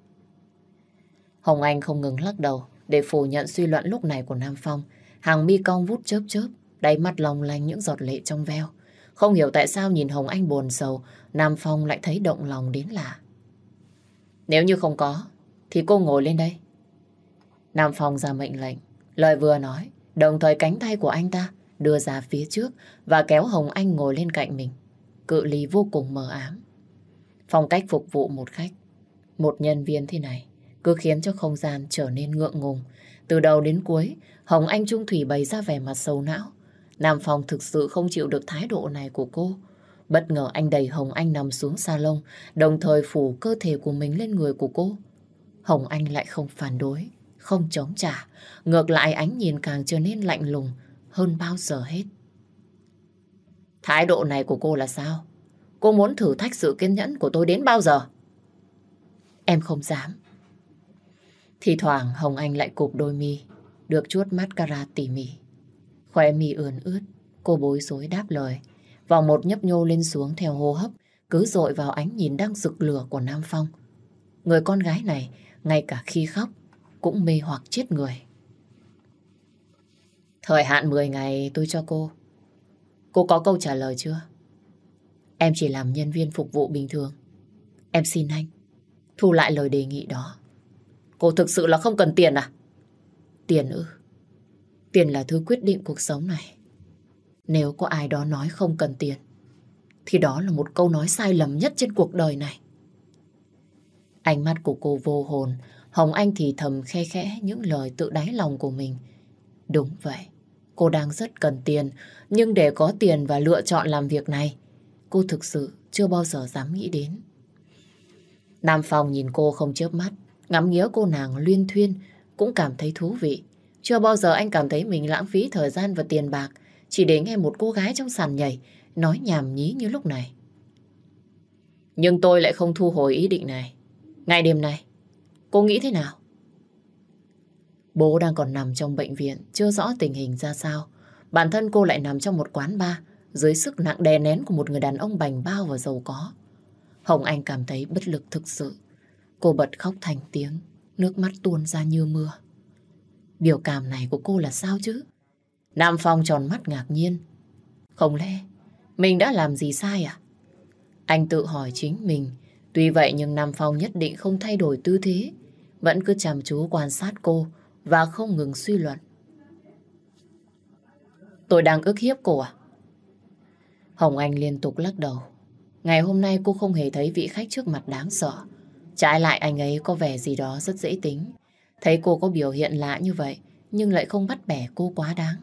Hồng Anh không ngừng lắc đầu để phủ nhận suy luận lúc này của Nam Phong. Hàng mi cong vút chớp chớp, đáy mắt lòng lanh những giọt lệ trong veo. Không hiểu tại sao nhìn Hồng Anh buồn sầu, Nam Phong lại thấy động lòng đến lạ. Nếu như không có, thì cô ngồi lên đây. Nam Phong ra mệnh lệnh, lời vừa nói, đồng thời cánh tay của anh ta đưa ra phía trước và kéo Hồng Anh ngồi lên cạnh mình. Cự ly vô cùng mờ ám. Phong cách phục vụ một khách, một nhân viên thế này, cứ khiến cho không gian trở nên ngượng ngùng. Từ đầu đến cuối, Hồng Anh Trung Thủy bày ra vẻ mặt sầu não. Nam Phong thực sự không chịu được thái độ này của cô. Bất ngờ anh đẩy Hồng Anh nằm xuống salon, đồng thời phủ cơ thể của mình lên người của cô. Hồng Anh lại không phản đối, không chống trả. Ngược lại ánh nhìn càng trở nên lạnh lùng hơn bao giờ hết. Thái độ này của cô là sao? Cô muốn thử thách sự kiên nhẫn của tôi đến bao giờ? Em không dám. Thì thoảng Hồng Anh lại cụp đôi mi, được chuốt mascara tỉ mỉ. Khóe mi ươn ướt, cô bối rối đáp lời. Vòng một nhấp nhô lên xuống theo hô hấp, cứ dội vào ánh nhìn đang rực lửa của Nam Phong. Người con gái này, ngay cả khi khóc, cũng mê hoặc chết người. Thời hạn 10 ngày tôi cho cô. Cô có câu trả lời chưa? Em chỉ làm nhân viên phục vụ bình thường. Em xin anh, thu lại lời đề nghị đó. Cô thực sự là không cần tiền à? Tiền ư? Tiền là thứ quyết định cuộc sống này. Nếu có ai đó nói không cần tiền, thì đó là một câu nói sai lầm nhất trên cuộc đời này. Ánh mắt của cô vô hồn, Hồng Anh thì thầm khe khẽ những lời tự đáy lòng của mình. Đúng vậy, cô đang rất cần tiền, nhưng để có tiền và lựa chọn làm việc này, cô thực sự chưa bao giờ dám nghĩ đến. Nam Phong nhìn cô không chớp mắt, ngắm nghía cô nàng luyên thuyên, cũng cảm thấy thú vị. Chưa bao giờ anh cảm thấy mình lãng phí thời gian và tiền bạc chỉ để nghe một cô gái trong sàn nhảy nói nhảm nhí như lúc này. Nhưng tôi lại không thu hồi ý định này. Ngày đêm nay cô nghĩ thế nào? Bố đang còn nằm trong bệnh viện, chưa rõ tình hình ra sao. Bản thân cô lại nằm trong một quán bar, dưới sức nặng đè nén của một người đàn ông bành bao và giàu có. Hồng Anh cảm thấy bất lực thực sự. Cô bật khóc thành tiếng, nước mắt tuôn ra như mưa. Biểu cảm này của cô là sao chứ? Nam Phong tròn mắt ngạc nhiên. Không lẽ mình đã làm gì sai à? Anh tự hỏi chính mình. Tuy vậy nhưng Nam Phong nhất định không thay đổi tư thế. Vẫn cứ chăm chú quan sát cô và không ngừng suy luận. Tôi đang ức hiếp cô à? Hồng Anh liên tục lắc đầu. Ngày hôm nay cô không hề thấy vị khách trước mặt đáng sợ. Trái lại anh ấy có vẻ gì đó rất dễ tính. Thấy cô có biểu hiện lạ như vậy, nhưng lại không bắt bẻ cô quá đáng.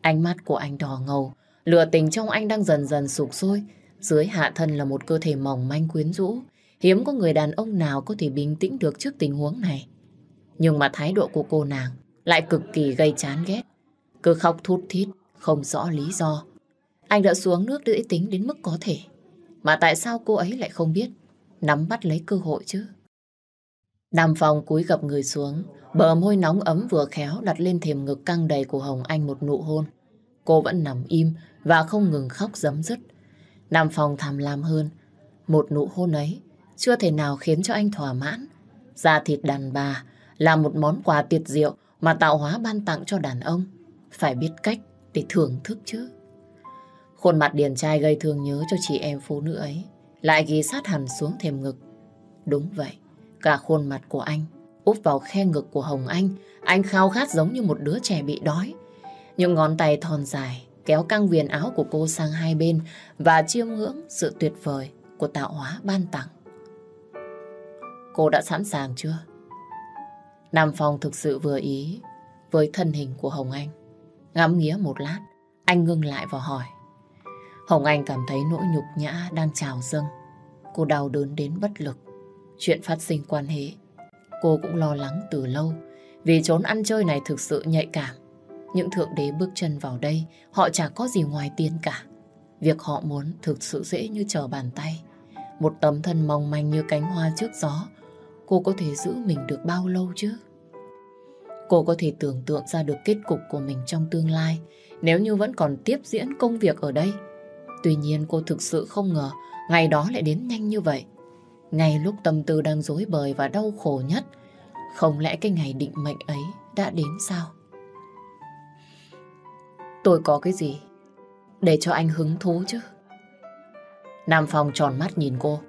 Ánh mắt của anh đỏ ngầu, lửa tình trong anh đang dần dần sụp sôi. Dưới hạ thân là một cơ thể mỏng manh quyến rũ. Hiếm có người đàn ông nào có thể bình tĩnh được trước tình huống này. Nhưng mà thái độ của cô nàng lại cực kỳ gây chán ghét. Cứ khóc thút thít, không rõ lý do. Anh đã xuống nước để tính đến mức có thể. Mà tại sao cô ấy lại không biết nắm bắt lấy cơ hội chứ? Nam Phong cúi gập người xuống, bờ môi nóng ấm vừa khéo đặt lên thềm ngực căng đầy của Hồng Anh một nụ hôn. Cô vẫn nằm im và không ngừng khóc giấm dứt. Nam Phong tham lam hơn. Một nụ hôn ấy chưa thể nào khiến cho anh thỏa mãn. Da thịt đàn bà là một món quà tuyệt diệu mà tạo hóa ban tặng cho đàn ông. Phải biết cách để thưởng thức chứ. Khuôn mặt điển trai gây thương nhớ cho chị em phụ nữ ấy lại ghi sát hẳn xuống thềm ngực. Đúng vậy, cả khuôn mặt của anh úp vào khe ngực của Hồng Anh. Anh khao khát giống như một đứa trẻ bị đói. Những ngón tay thon dài kéo căng viền áo của cô sang hai bên và chiêm ngưỡng sự tuyệt vời của tạo hóa ban tặng. Cô đã sẵn sàng chưa? Nam Phong thực sự vừa ý với thân hình của Hồng Anh. Ngắm nghía một lát, anh ngưng lại và hỏi. Hồng Anh cảm thấy nỗi nhục nhã đang trào dâng. Cô đau đớn đến bất lực. Chuyện phát sinh quan hệ, cô cũng lo lắng từ lâu. Vì trốn ăn chơi này thực sự nhạy cảm. Những thượng đế bước chân vào đây, họ chả có gì ngoài tiền cả. Việc họ muốn thực sự dễ như trở bàn tay. Một tấm thân mong manh như cánh hoa trước gió, cô có thể giữ mình được bao lâu chứ? Cô có thể tưởng tượng ra được kết cục của mình trong tương lai nếu như vẫn còn tiếp diễn công việc ở đây. Tuy nhiên cô thực sự không ngờ ngày đó lại đến nhanh như vậy. Ngay lúc tâm tư đang dối bời và đau khổ nhất, không lẽ cái ngày định mệnh ấy đã đến sao? Tôi có cái gì để cho anh hứng thú chứ? Nam Phong tròn mắt nhìn cô.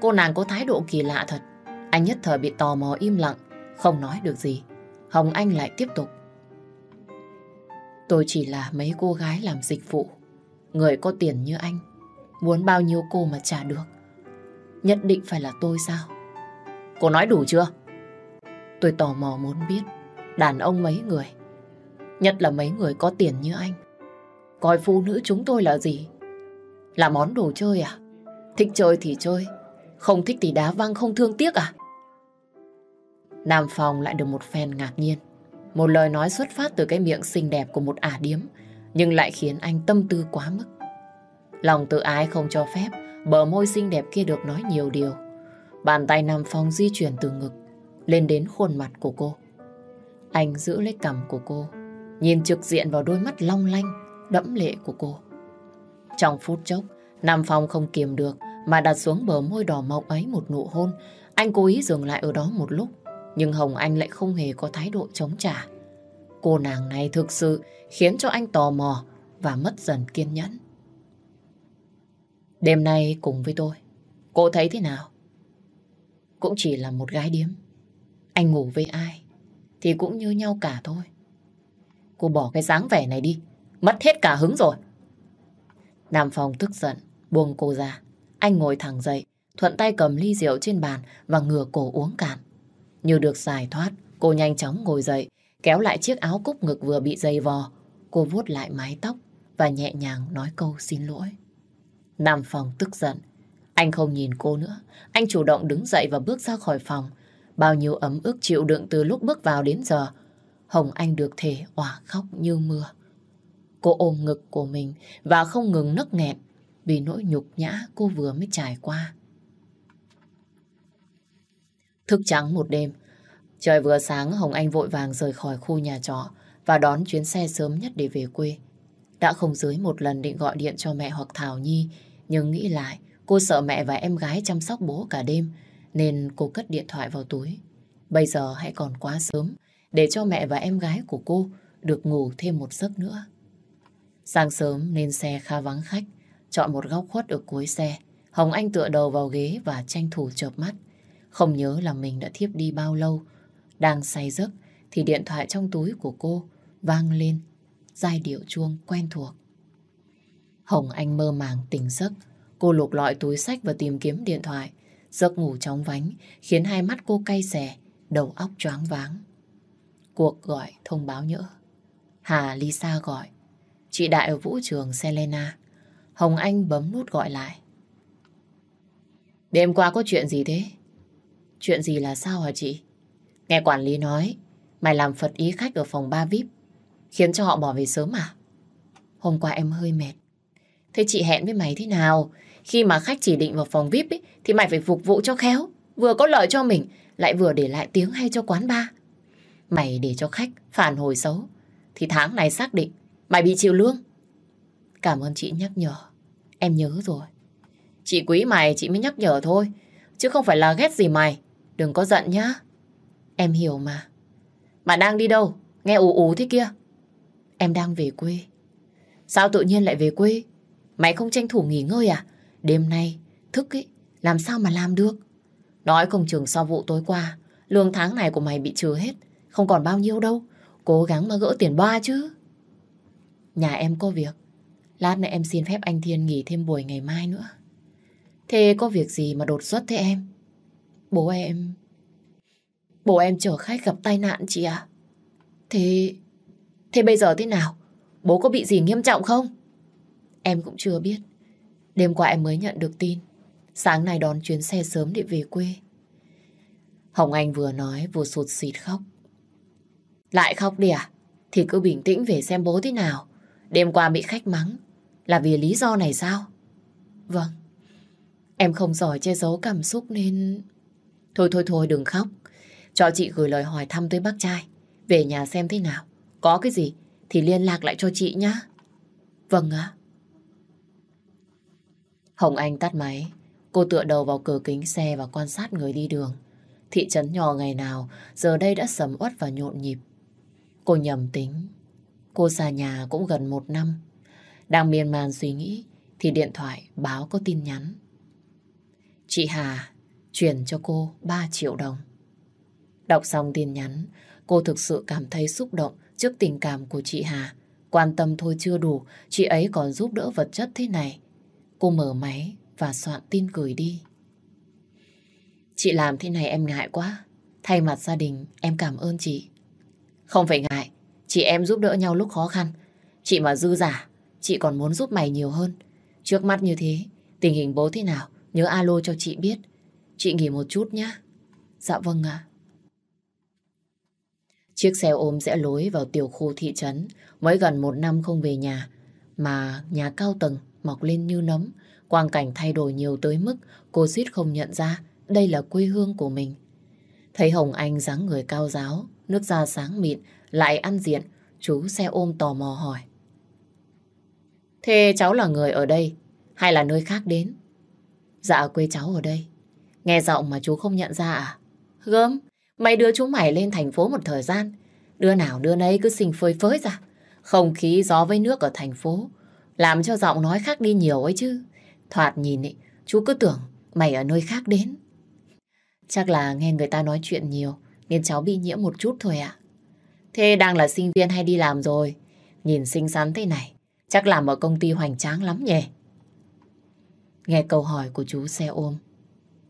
Cô nàng có thái độ kỳ lạ thật. Anh nhất thời bị tò mò im lặng, không nói được gì. Hồng Anh lại tiếp tục. Tôi chỉ là mấy cô gái làm dịch vụ. Người có tiền như anh, muốn bao nhiêu cô mà trả được. Nhất định phải là tôi sao? Cô nói đủ chưa? Tôi tò mò muốn biết đàn ông mấy người, nhất là mấy người có tiền như anh, coi phụ nữ chúng tôi là gì? Là món đồ chơi à? Thích chơi thì chơi, không thích thì đá văng không thương tiếc à? Nam Phong lại được một phen ngạc nhiên. Một lời nói xuất phát từ cái miệng xinh đẹp của một ả điếm, nhưng lại khiến anh tâm tư quá mức. Lòng tự ái không cho phép, bờ môi xinh đẹp kia được nói nhiều điều. Bàn tay Nam Phong di chuyển từ ngực, lên đến khuôn mặt của cô. Anh giữ lấy cằm của cô, nhìn trực diện vào đôi mắt long lanh, đẫm lệ của cô. Trong phút chốc, Nam Phong không kiềm được mà đặt xuống bờ môi đỏ mọng ấy một nụ hôn. Anh cố ý dừng lại ở đó một lúc, nhưng Hồng Anh lại không hề có thái độ chống trả. Cô nàng này thực sự khiến cho anh tò mò và mất dần kiên nhẫn. Đêm nay cùng với tôi, cô thấy thế nào? Cũng chỉ là một gái điếm. Anh ngủ với ai thì cũng như nhau cả thôi. Cô bỏ cái dáng vẻ này đi, mất hết cả hứng rồi. Nam Phong tức giận, buông cô ra. Anh ngồi thẳng dậy, thuận tay cầm ly rượu trên bàn và ngửa cổ uống cạn. Như được giải thoát, cô nhanh chóng ngồi dậy, kéo lại chiếc áo cúc ngực vừa bị dày vò. Cô vuốt lại mái tóc và nhẹ nhàng nói câu xin lỗi. Nam phòng tức giận. Anh không nhìn cô nữa. Anh chủ động đứng dậy và bước ra khỏi phòng. Bao nhiêu ấm ức chịu đựng từ lúc bước vào đến giờ. Hồng Anh được thể òa khóc như mưa. Cô ôm ngực của mình và không ngừng nức nghẹn vì nỗi nhục nhã cô vừa mới trải qua. Thức trắng một đêm, trời vừa sáng Hồng Anh vội vàng rời khỏi khu nhà trọ và đón chuyến xe sớm nhất để về quê. Đã không dưới một lần định gọi điện cho mẹ hoặc Thảo Nhi, nhưng nghĩ lại cô sợ mẹ và em gái chăm sóc bố cả đêm, nên cô cất điện thoại vào túi. Bây giờ hãy còn quá sớm để cho mẹ và em gái của cô được ngủ thêm một giấc nữa. Sáng sớm nên xe khá vắng khách, chọn một góc khuất ở cuối xe. Hồng Anh tựa đầu vào ghế và tranh thủ chợp mắt. Không nhớ là mình đã thiếp đi bao lâu. Đang say giấc thì điện thoại trong túi của cô vang lên, giai điệu chuông quen thuộc. Hồng Anh mơ màng tỉnh giấc, cô lục lọi túi sách và tìm kiếm điện thoại. Giấc ngủ chóng vánh khiến hai mắt cô cay xè, đầu óc choáng váng. Cuộc gọi thông báo nhỡ. Hà Lisa gọi. Chị Đại ở vũ trường Selena. Hồng Anh bấm nút gọi lại. Đêm qua có chuyện gì thế? Chuyện gì là sao hả chị? Nghe quản lý nói, mày làm phật ý khách ở phòng 3 VIP, khiến cho họ bỏ về sớm à? Hôm qua em hơi mệt. Thế chị hẹn với mày thế nào? Khi mà khách chỉ định vào phòng VIP ấy, thì mày phải phục vụ cho khéo. Vừa có lợi cho mình, lại vừa để lại tiếng hay cho quán bar. Mày để cho khách phản hồi xấu, thì tháng này xác định mày bị chịu lương. Cảm ơn chị nhắc nhở. Em nhớ rồi. Chị quý mày chị mới nhắc nhở thôi. Chứ không phải là ghét gì mày. Đừng có giận nhá. Em hiểu mà. Mà đang đi đâu? Nghe ù ù thế kia. Em đang về quê. Sao tự nhiên lại về quê? Mày không tranh thủ nghỉ ngơi à? Đêm nay, thức ấy, làm sao mà làm được? Nói không chừng sau vụ tối qua, lương tháng này của mày bị trừ hết. Không còn bao nhiêu đâu. Cố gắng mà gỡ tiền ba chứ. Nhà em có việc. Lát nữa em xin phép anh Thiên nghỉ thêm buổi ngày mai nữa. Thế có việc gì mà đột xuất thế em? Bố em... Bố em chở khách gặp tai nạn chị à? Thế... Thế bây giờ thế nào? Bố có bị gì nghiêm trọng không? Em cũng chưa biết. Đêm qua em mới nhận được tin. Sáng nay đón chuyến xe sớm để về quê. Hồng Anh vừa nói vừa sụt xịt khóc. Lại khóc đi à? Thì cứ bình tĩnh về xem bố thế nào. Đêm qua bị khách mắng. Là vì lý do này sao? Vâng. Em không giỏi che giấu cảm xúc nên... Thôi thôi thôi, đừng khóc. Cho chị gửi lời hỏi thăm tới bác trai. Về nhà xem thế nào. Có cái gì thì liên lạc lại cho chị nhá. Vâng ạ. Hồng Anh tắt máy. Cô tựa đầu vào cửa kính xe và quan sát người đi đường. Thị trấn nhỏ ngày nào, giờ đây đã sầm uất và nhộn nhịp. Cô nhầm tính. Cô xa nhà cũng gần một năm. Đang miên man suy nghĩ thì điện thoại báo có tin nhắn. Chị Hà chuyển cho cô 3 triệu đồng. Đọc xong tin nhắn, cô thực sự cảm thấy xúc động trước tình cảm của chị Hà. Quan tâm thôi chưa đủ, chị ấy còn giúp đỡ vật chất thế này. Cô mở máy và soạn tin gửi đi. Chị làm thế này em ngại quá. Thay mặt gia đình, em cảm ơn chị. Không phải ngại, chị em giúp đỡ nhau lúc khó khăn. Chị mà dư giả, chị còn muốn giúp mày nhiều hơn. Trước mắt như thế, tình hình bố thế nào, nhớ alo cho chị biết. Chị nghỉ một chút nhé. Dạ vâng ạ. Chiếc xe ôm sẽ lối vào tiểu khu thị trấn. Mới gần một năm không về nhà, mà nhà cao tầng mọc lên như nấm. Quang cảnh thay đổi nhiều tới mức cô suýt không nhận ra đây là quê hương của mình. Thấy Hồng Anh dáng người cao giáo, nước da sáng mịn, lại ăn diện, chú xe ôm tò mò hỏi. Thế cháu là người ở đây hay là nơi khác đến? Dạ quê cháu ở đây. Nghe giọng mà chú không nhận ra à? Gớm, mày đưa chúng mày lên thành phố một thời gian. Đứa nào đứa nấy cứ xinh phơi phới ra. Không khí gió với nước ở thành phố làm cho giọng nói khác đi nhiều ấy chứ. Thoạt nhìn ấy, chú cứ tưởng mày ở nơi khác đến. Chắc là nghe người ta nói chuyện nhiều nên cháu bị nhiễm một chút thôi ạ. Thế đang là sinh viên hay đi làm rồi? Nhìn xinh xắn thế này, chắc làm ở công ty hoành tráng lắm nhỉ? Nghe câu hỏi của chú xe ôm,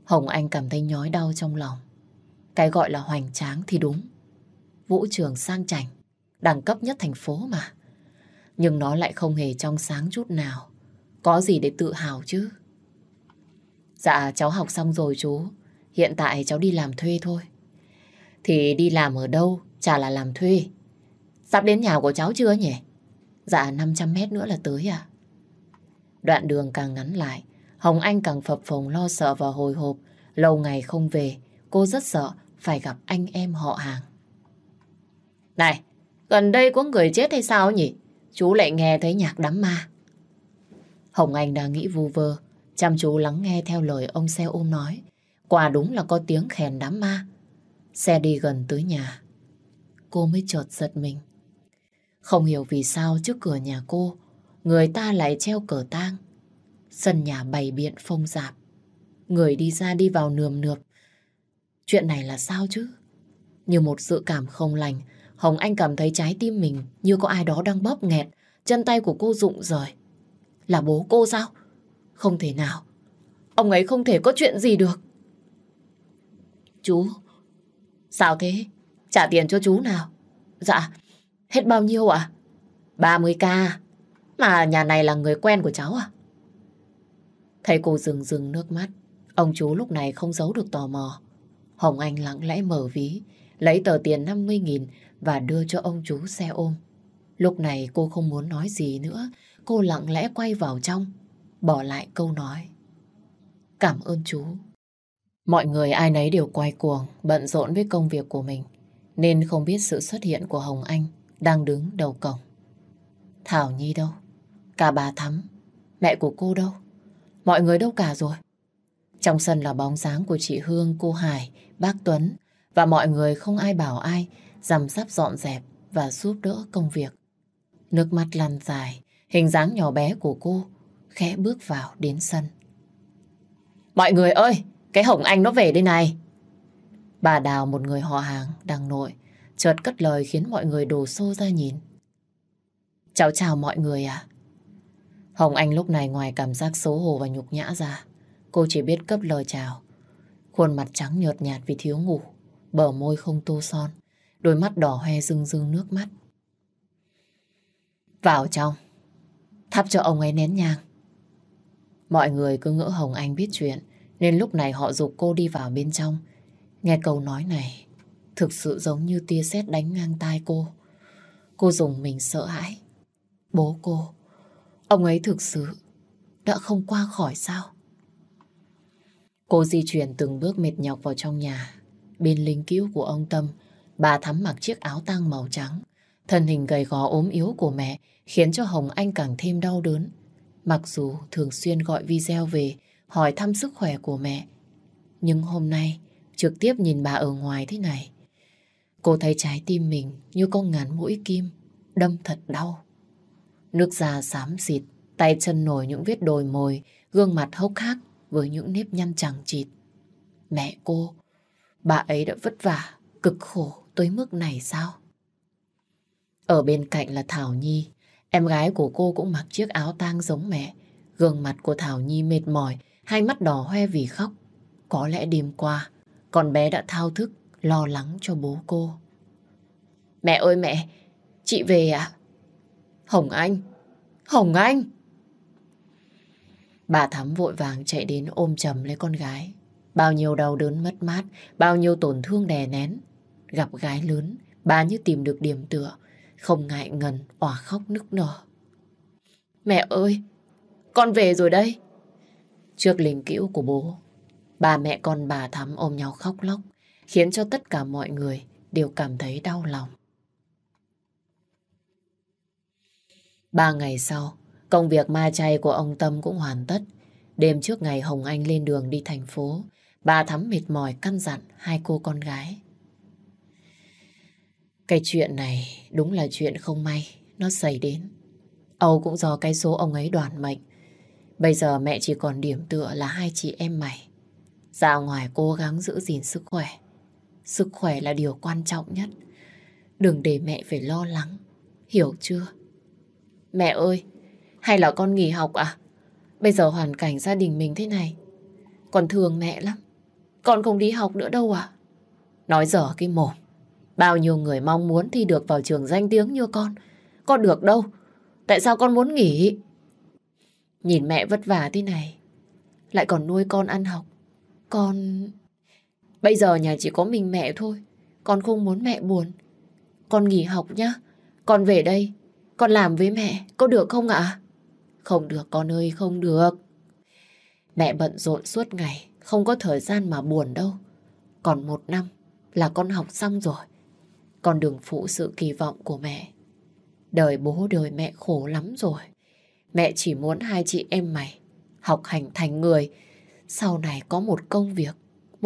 Hồng Anh cảm thấy nhói đau trong lòng. Cái gọi là hoành tráng thì đúng. Vũ trường sang chảnh, đẳng cấp nhất thành phố mà. Nhưng nó lại không hề trong sáng chút nào. Có gì để tự hào chứ? Dạ, cháu học xong rồi chú. Hiện tại cháu đi làm thuê thôi. Thì đi làm ở đâu, chả là làm thuê. Sắp đến nhà của cháu chưa nhỉ? Dạ, 500 mét nữa là tới à? Đoạn đường càng ngắn lại, Hồng Anh càng phập phồng lo sợ và hồi hộp. Lâu ngày không về, cô rất sợ phải gặp anh em họ hàng. Này, gần đây có người chết hay sao nhỉ? Chú lại nghe thấy nhạc đám ma. Hồng Anh đang nghĩ vu vơ, chăm chú lắng nghe theo lời ông xe ôm nói. Quả đúng là có tiếng khèn đám ma. Xe đi gần tới nhà. Cô mới chợt giật mình. Không hiểu vì sao trước cửa nhà cô, người ta lại treo cờ tang. Sân nhà bày biện phong dạp. Người đi ra đi vào nườm nượp. Chuyện này là sao chứ? Như một sự cảm không lành, Hồng Anh cảm thấy trái tim mình như có ai đó đang bóp nghẹt, chân tay của cô rụng rời. Là bố cô sao? Không thể nào. Ông ấy không thể có chuyện gì được. Chú, sao thế? Trả tiền cho chú nào? Dạ, hết bao nhiêu ạ? À? 30k. Mà nhà này là người quen của cháu à? Thấy cô rừng rừng nước mắt, ông chú lúc này không giấu được tò mò. Hồng Anh lặng lẽ mở ví, lấy tờ tiền 50.000 và đưa cho ông chú xe ôm. Lúc này cô không muốn nói gì nữa, cô lặng lẽ quay vào trong, bỏ lại câu nói. Cảm ơn chú. Mọi người ai nấy đều quay cuồng, bận rộn với công việc của mình, nên không biết sự xuất hiện của Hồng Anh đang đứng đầu cổng. Thảo Nhi đâu? Cả bà Thắm, mẹ của cô đâu? Mọi người đâu cả rồi? Trong sân là bóng dáng của chị Hương, cô Hải, bác Tuấn và mọi người không ai bảo ai dằm sắp dọn dẹp và giúp đỡ công việc. Nước mắt lăn dài, hình dáng nhỏ bé của cô khẽ bước vào đến sân. Mọi người ơi, cái Hồng Anh nó về đây này. Bà Đào một người họ hàng đang nội, chợt cất lời khiến mọi người đổ xô ra nhìn. Cháu chào mọi người ạ. Hồng Anh lúc này ngoài cảm giác xấu hổ và nhục nhã ra, cô chỉ biết cấp lời chào. Khuôn mặt trắng nhợt nhạt vì thiếu ngủ, bờ môi không tô son, đôi mắt đỏ hoe rưng rưng nước mắt. Vào trong, thắp cho ông ấy nén nhang. Mọi người cứ ngỡ Hồng Anh biết chuyện, nên lúc này họ dục cô đi vào bên trong. Nghe câu nói này, thực sự giống như tia sét đánh ngang tai cô. Cô dùng mình sợ hãi. Bố cô, ông ấy thực sự đã không qua khỏi sao? Cô di chuyển từng bước mệt nhọc vào trong nhà. Bên linh cứu của ông Tâm, bà Thắm mặc chiếc áo tang màu trắng. Thân hình gầy gò ốm yếu của mẹ khiến cho Hồng Anh càng thêm đau đớn. Mặc dù thường xuyên gọi video về hỏi thăm sức khỏe của mẹ. Nhưng hôm nay trực tiếp nhìn bà ở ngoài thế này. Cô thấy trái tim mình như có ngàn mũi kim, đâm thật đau. Nước da xám xịt, tay chân nổi những vết đồi mồi, gương mặt hốc hác với những nếp nhăn chẳng chịt. Mẹ cô, bà ấy đã vất vả, cực khổ tới mức này sao? Ở bên cạnh là Thảo Nhi, em gái của cô cũng mặc chiếc áo tang giống mẹ. Gương mặt của Thảo Nhi mệt mỏi, hai mắt đỏ hoe vì khóc. Có lẽ đêm qua, con bé đã thao thức lo lắng cho bố cô. Mẹ ơi mẹ, chị về ạ. Hồng Anh, Hồng Anh. Bà Thắm vội vàng chạy đến ôm chầm lấy con gái. Bao nhiêu đau đớn mất mát, bao nhiêu tổn thương đè nén. Gặp gái lớn, bà như tìm được điểm tựa, không ngại ngần, òa khóc nức nở. Mẹ ơi, con về rồi đây. Trước linh cữu của bố, bà mẹ con bà Thắm ôm nhau khóc lóc, khiến cho tất cả mọi người đều cảm thấy đau lòng. Ba ngày sau, công việc ma chay của ông Tâm cũng hoàn tất. Đêm trước ngày Hồng Anh lên đường đi thành phố, bà Thắm mệt mỏi căn dặn hai cô con gái. Cái chuyện này đúng là chuyện không may, nó xảy đến. Âu cũng do cái số ông ấy đoàn mệnh. Bây giờ mẹ chỉ còn điểm tựa là hai chị em mày. Ra ngoài cố gắng giữ gìn sức khỏe. Sức khỏe là điều quan trọng nhất. Đừng để mẹ phải lo lắng. Hiểu chưa? Mẹ ơi, hay là con nghỉ học à? Bây giờ hoàn cảnh gia đình mình thế này. Con thương mẹ lắm. Con không đi học nữa đâu à? Nói dở cái mồm. Bao nhiêu người mong muốn thi được vào trường danh tiếng như con. Con được đâu. Tại sao con muốn nghỉ? Nhìn mẹ vất vả thế này. Lại còn nuôi con ăn học. Con... Bây giờ nhà chỉ có mình mẹ thôi. Con không muốn mẹ buồn. Con nghỉ học nhá. Con về đây. Con làm với mẹ. Có được không ạ? Không được con ơi, không được. Mẹ bận rộn suốt ngày. Không có thời gian mà buồn đâu. Còn một năm là con học xong rồi. Con đừng phụ sự kỳ vọng của mẹ. Đời bố đời mẹ khổ lắm rồi. Mẹ chỉ muốn hai chị em mày học hành thành người, sau này có một công việc,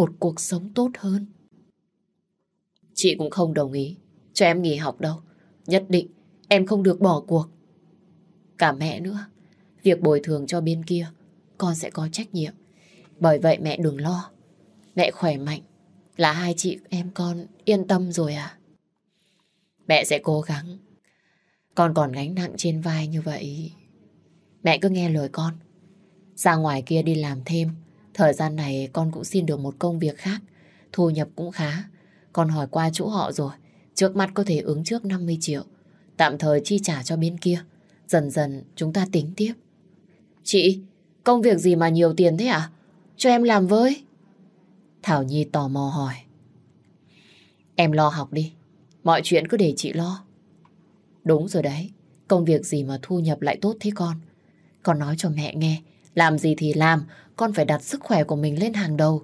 một cuộc sống tốt hơn. Chị cũng không đồng ý cho em nghỉ học đâu. Nhất định em không được bỏ cuộc. Cả mẹ nữa, việc bồi thường cho bên kia, con sẽ có trách nhiệm. Bởi vậy mẹ đừng lo. Mẹ khỏe mạnh, là hai chị em con yên tâm rồi à? Mẹ sẽ cố gắng. Con còn gánh nặng trên vai như vậy. Mẹ cứ nghe lời con. Ra ngoài kia đi làm thêm. Thời gian này con cũng xin được một công việc khác. Thu nhập cũng khá. Con hỏi qua chỗ họ rồi. Trước mắt có thể ứng trước 50 triệu. Tạm thời chi trả cho bên kia. Dần dần chúng ta tính tiếp. Chị, công việc gì mà nhiều tiền thế ạ? Cho em làm với. Thảo Nhi tò mò hỏi. Em lo học đi. Mọi chuyện cứ để chị lo. Đúng rồi đấy. Công việc gì mà thu nhập lại tốt thế con? Con nói cho mẹ nghe. Làm gì thì làm. Con phải đặt sức khỏe của mình lên hàng đầu.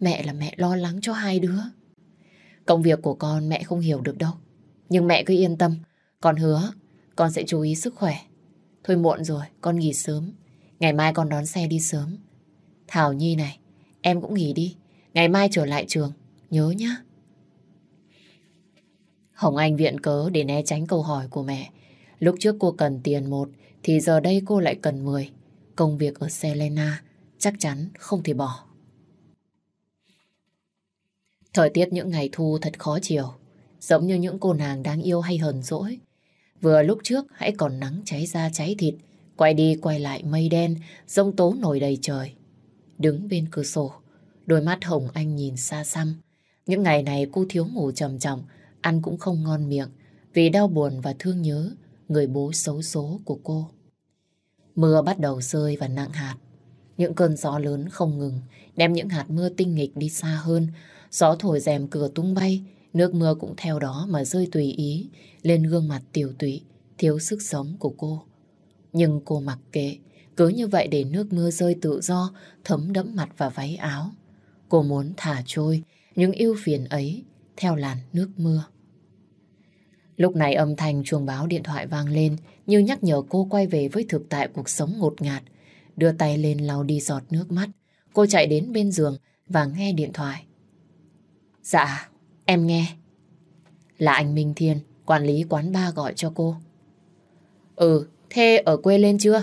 Mẹ là mẹ lo lắng cho hai đứa. Công việc của con mẹ không hiểu được đâu. Nhưng mẹ cứ yên tâm. Con hứa con sẽ chú ý sức khỏe. Thôi muộn rồi, con nghỉ sớm. Ngày mai con đón xe đi sớm. Thảo Nhi này, em cũng nghỉ đi. Ngày mai trở lại trường. Nhớ nhá. Hồng Anh viện cớ để né tránh câu hỏi của mẹ. Lúc trước cô cần tiền một, thì giờ đây cô lại cần mười. Công việc ở Selena chắc chắn không thể bỏ. Thời tiết những ngày thu thật khó chịu, giống như những cô nàng đáng yêu hay hờn dỗi. Vừa lúc trước hãy còn nắng cháy da cháy thịt, quay đi quay lại mây đen, rông tố nổi đầy trời. Đứng bên cửa sổ, đôi mắt Hồng Anh nhìn xa xăm. Những ngày này cô thiếu ngủ trầm trọng, ăn cũng không ngon miệng vì đau buồn và thương nhớ người bố xấu số của cô. Mưa bắt đầu rơi và nặng hạt. Những cơn gió lớn không ngừng đem những hạt mưa tinh nghịch đi xa hơn. Gió thổi rèm cửa tung bay, nước mưa cũng theo đó mà rơi tùy ý lên gương mặt tiểu tụy, thiếu sức sống của cô. Nhưng cô mặc kệ, cứ như vậy để nước mưa rơi tự do, thấm đẫm mặt và váy áo. Cô muốn thả trôi những ưu phiền ấy theo làn nước mưa. Lúc này âm thanh chuông báo điện thoại vang lên như nhắc nhở cô quay về với thực tại cuộc sống ngột ngạt. Đưa tay lên lau đi giọt nước mắt. Cô chạy đến bên giường và nghe điện thoại. Dạ, em nghe. Là anh Minh Thiên, quản lý quán ba gọi cho cô. Ừ, thế ở quê lên chưa?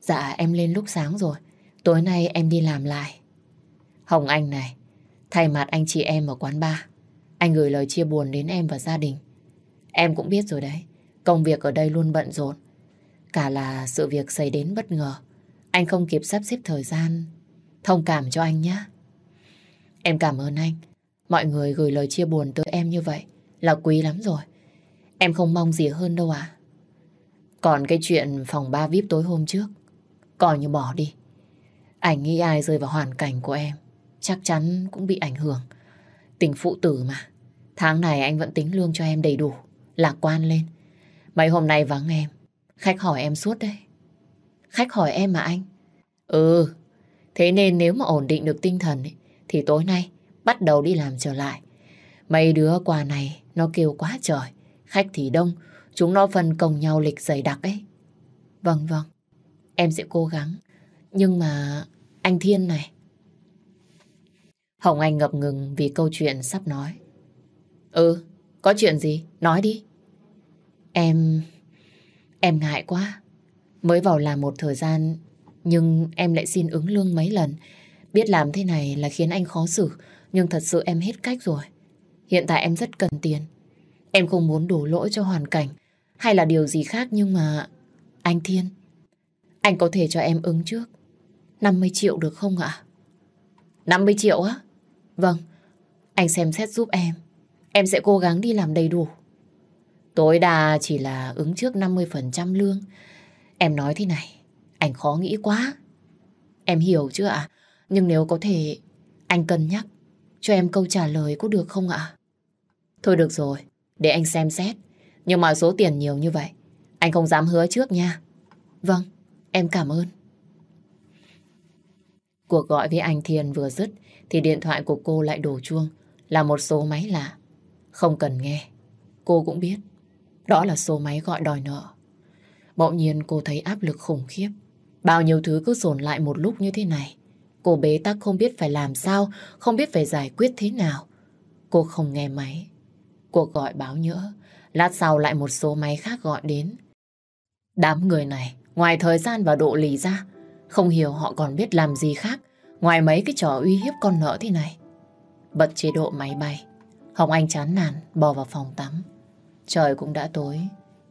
Dạ, em lên lúc sáng rồi. Tối nay em đi làm lại. Hồng Anh này, thay mặt anh chị em ở quán ba, anh gửi lời chia buồn đến em và gia đình. Em cũng biết rồi đấy, công việc ở đây luôn bận rộn. Cả là sự việc xảy đến bất ngờ. Anh không kịp sắp xếp thời gian. Thông cảm cho anh nhé. Em cảm ơn anh. Mọi người gửi lời chia buồn tới em như vậy là quý lắm rồi. Em không mong gì hơn đâu à. Còn cái chuyện phòng ba VIP tối hôm trước, coi như bỏ đi. Anh nghĩ ai rơi vào hoàn cảnh của em, chắc chắn cũng bị ảnh hưởng. Tình phụ tử mà. Tháng này anh vẫn tính lương cho em đầy đủ, lạc quan lên. Mấy hôm nay vắng em, khách hỏi em suốt đấy. Khách hỏi em mà anh. Ừ, thế nên nếu mà ổn định được tinh thần ấy, thì tối nay bắt đầu đi làm trở lại. Mấy đứa quà này nó kêu quá trời, khách thì đông, chúng nó phân công nhau lịch dày đặc ấy. Vâng vâng, em sẽ cố gắng. Nhưng mà anh Thiên này. Hồng Anh ngập ngừng vì câu chuyện sắp nói. Ừ, có chuyện gì? Nói đi. Em... Em ngại quá. Mới vào làm một thời gian, nhưng em lại xin ứng lương mấy lần. Biết làm thế này là khiến anh khó xử, nhưng thật sự em hết cách rồi. Hiện tại em rất cần tiền. Em không muốn đổ lỗi cho hoàn cảnh hay là điều gì khác nhưng mà... Anh Thiên, anh có thể cho em ứng trước 50 triệu được không ạ? 50 triệu á? Vâng, anh xem xét giúp em. Em sẽ cố gắng đi làm đầy đủ. Tối đa chỉ là ứng trước 50% lương. Em nói thế này, anh khó nghĩ quá. Em hiểu chưa ạ? Nhưng nếu có thể, anh cân nhắc cho em câu trả lời có được không ạ? Thôi được rồi, để anh xem xét. Nhưng mà số tiền nhiều như vậy, anh không dám hứa trước nha. Vâng, em cảm ơn. Cuộc gọi với anh Thiên vừa dứt thì điện thoại của cô lại đổ chuông là một số máy lạ. Không cần nghe, cô cũng biết đó là số máy gọi đòi nợ. Bỗng nhiên cô thấy áp lực khủng khiếp. Bao nhiêu thứ cứ dồn lại một lúc như thế này. Cô bế tắc không biết phải làm sao, không biết phải giải quyết thế nào. Cô không nghe máy. Cuộc gọi báo nhỡ. Lát sau lại một số máy khác gọi đến. Đám người này, ngoài thời gian và độ lì ra, không hiểu họ còn biết làm gì khác ngoài mấy cái trò uy hiếp con nợ thế này. Bật chế độ máy bay. Hồng Anh chán nản bò vào phòng tắm. Trời cũng đã tối,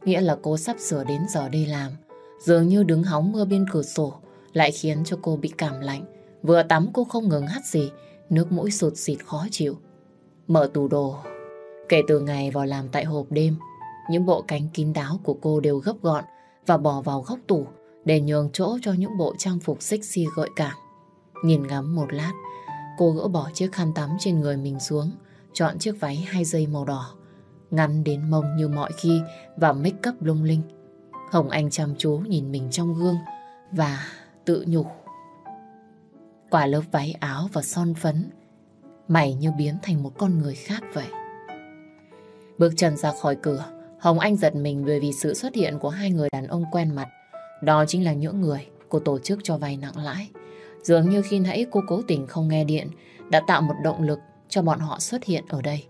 nghĩa là cô sắp sửa đến giờ đi làm. Dường như đứng hóng mưa bên cửa sổ lại khiến cho cô bị cảm lạnh. Vừa tắm cô không ngừng hắt gì, nước mũi sụt xịt khó chịu. Mở tủ đồ. Kể từ ngày vào làm tại hộp đêm, những bộ cánh kín đáo của cô đều gấp gọn và bỏ vào góc tủ để nhường chỗ cho những bộ trang phục sexy gợi cảm. Nhìn ngắm một lát, cô gỡ bỏ chiếc khăn tắm trên người mình xuống, chọn chiếc váy hai dây màu đỏ, ngắn đến mông như mọi khi và make up lung linh. Hồng Anh chăm chú nhìn mình trong gương và tự nhủ. Quả lớp váy áo và son phấn, mày như biến thành một con người khác vậy. Bước chân ra khỏi cửa, Hồng Anh giật mình bởi vì sự xuất hiện của hai người đàn ông quen mặt. Đó chính là những người cô tổ chức cho vay nặng lãi. Dường như khi nãy cô cố tình không nghe điện đã tạo một động lực cho bọn họ xuất hiện ở đây.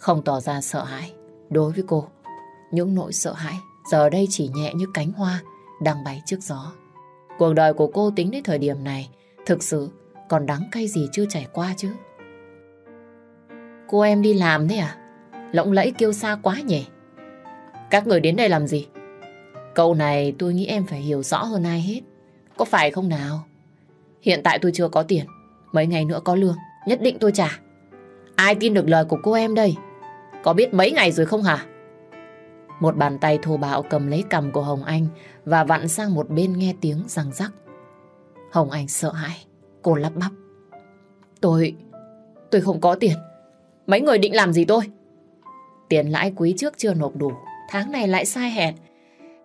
Không tỏ ra sợ hãi đối với cô. Những nỗi sợ hãi giờ đây chỉ nhẹ như cánh hoa đang bay trước gió. Cuộc đời của cô tính đến thời điểm này, thực sự còn đắng cay gì chưa trải qua chứ. Cô em đi làm thế à? Lộng lẫy kêu xa quá nhỉ? Các người đến đây làm gì? Câu này tôi nghĩ em phải hiểu rõ hơn ai hết. Có phải không nào? Hiện tại tôi chưa có tiền. Mấy ngày nữa có lương. Nhất định tôi trả. Ai tin được lời của cô em đây? Có biết mấy ngày rồi không hả? Một bàn tay thô bạo cầm lấy cầm của Hồng Anh và vặn sang một bên nghe tiếng răng rắc. Hồng Anh sợ hãi. Cô lắp bắp. Tôi... Tôi không có tiền. Mấy người định làm gì tôi? Tiền lãi quý trước chưa nộp đủ. Tháng này lại sai hẹn.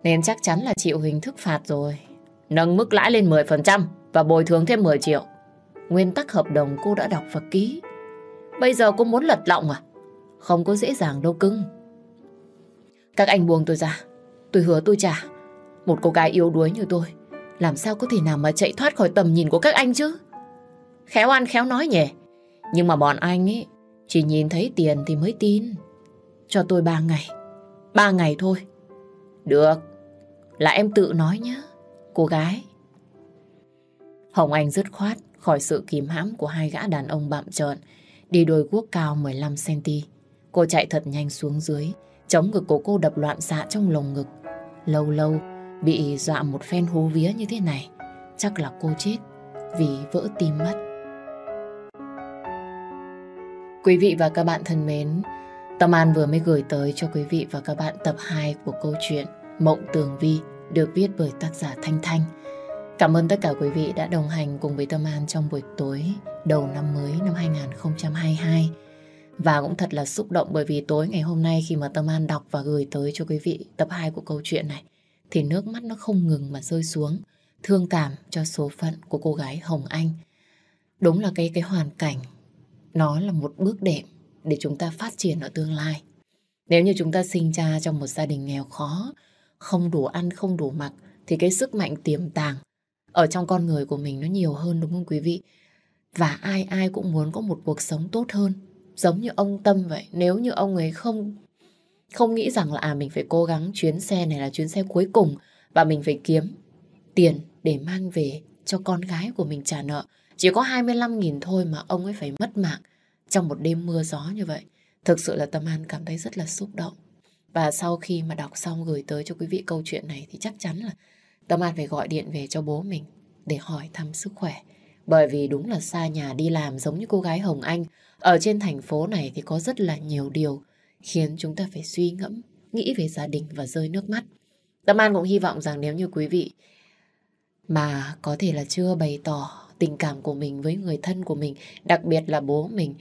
Nên chắc chắn là chịu hình thức phạt rồi. Nâng mức lãi lên 10% và bồi thường thêm 10 triệu. Nguyên tắc hợp đồng cô đã đọc và ký. Bây giờ cô muốn lật lọng à? Không có dễ dàng đâu cưng. Các anh buông tôi ra. Tôi hứa tôi trả. Một cô gái yếu đuối như tôi. Làm sao có thể nào mà chạy thoát khỏi tầm nhìn của các anh chứ? Khéo ăn khéo nói nhỉ. Nhưng mà bọn anh ấy chỉ nhìn thấy tiền thì mới tin. Cho tôi ba ngày. Ba ngày thôi. Được. Là em tự nói nhé. Cô gái. Hồng Anh dứt khoát khỏi sự kìm hãm của hai gã đàn ông bạm trợn, đi đôi guốc cao 15cm. Cô chạy thật nhanh xuống dưới, chống ngực của cô đập loạn xạ trong lồng ngực. Lâu lâu, bị dọa một phen hú vía như thế này, chắc là cô chết vì vỡ tim mất. Quý vị và các bạn thân mến, Tâm An vừa mới gửi tới cho quý vị và các bạn tập 2 của câu chuyện Mộng Tường Vi được viết bởi tác giả Thanh Thanh. Cảm ơn tất cả quý vị đã đồng hành cùng với Tâm An trong buổi tối đầu năm mới năm 2022. Và cũng thật là xúc động bởi vì tối ngày hôm nay khi mà Tâm An đọc và gửi tới cho quý vị tập 2 của câu chuyện này thì nước mắt nó không ngừng mà rơi xuống. Thương cảm cho số phận của cô gái Hồng Anh. Đúng là cái cái hoàn cảnh nó là một bước đệm để chúng ta phát triển ở tương lai. Nếu như chúng ta sinh ra trong một gia đình nghèo khó, không đủ ăn, không đủ mặc, thì cái sức mạnh tiềm tàng ở trong con người của mình nó nhiều hơn đúng không quý vị? Và ai ai cũng muốn có một cuộc sống tốt hơn, giống như ông Tâm vậy. Nếu như ông ấy không không nghĩ rằng là à mình phải cố gắng chuyến xe này là chuyến xe cuối cùng và mình phải kiếm tiền để mang về cho con gái của mình trả nợ. Chỉ có 25.000 thôi mà ông ấy phải mất mạng trong một đêm mưa gió như vậy. Thực sự là Tâm An cảm thấy rất là xúc động. Và sau khi mà đọc xong gửi tới cho quý vị câu chuyện này thì chắc chắn là Tâm An phải gọi điện về cho bố mình để hỏi thăm sức khỏe. Bởi vì đúng là xa nhà đi làm giống như cô gái Hồng Anh. Ở trên thành phố này thì có rất là nhiều điều khiến chúng ta phải suy ngẫm, nghĩ về gia đình và rơi nước mắt. Tâm An cũng hy vọng rằng nếu như quý vị mà có thể là chưa bày tỏ tình cảm của mình với người thân của mình, đặc biệt là bố mình,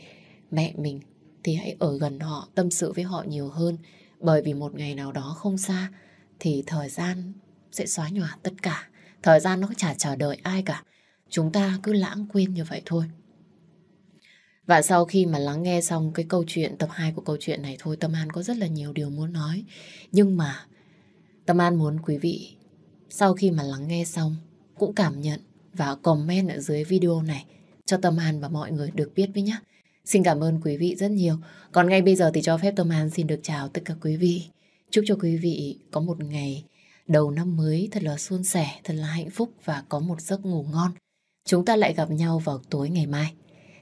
mẹ mình, thì hãy ở gần họ, tâm sự với họ nhiều hơn. Bởi vì một ngày nào đó không xa, thì thời gian sẽ xóa nhòa tất cả. Thời gian nó chả chờ đợi ai cả. Chúng ta cứ lãng quên như vậy thôi. Và sau khi mà lắng nghe xong cái câu chuyện tập 2 của câu chuyện này thôi Tâm An có rất là nhiều điều muốn nói. Nhưng mà Tâm An muốn quý vị sau khi mà lắng nghe xong cũng cảm nhận và comment ở dưới video này cho Tâm An và mọi người được biết với nhé. Xin cảm ơn quý vị rất nhiều. Còn ngay bây giờ thì cho phép Tâm An xin được chào tất cả quý vị. Chúc cho quý vị có một ngày đầu năm mới thật là suôn sẻ, thật là hạnh phúc và có một giấc ngủ ngon. Chúng ta lại gặp nhau vào tối ngày mai.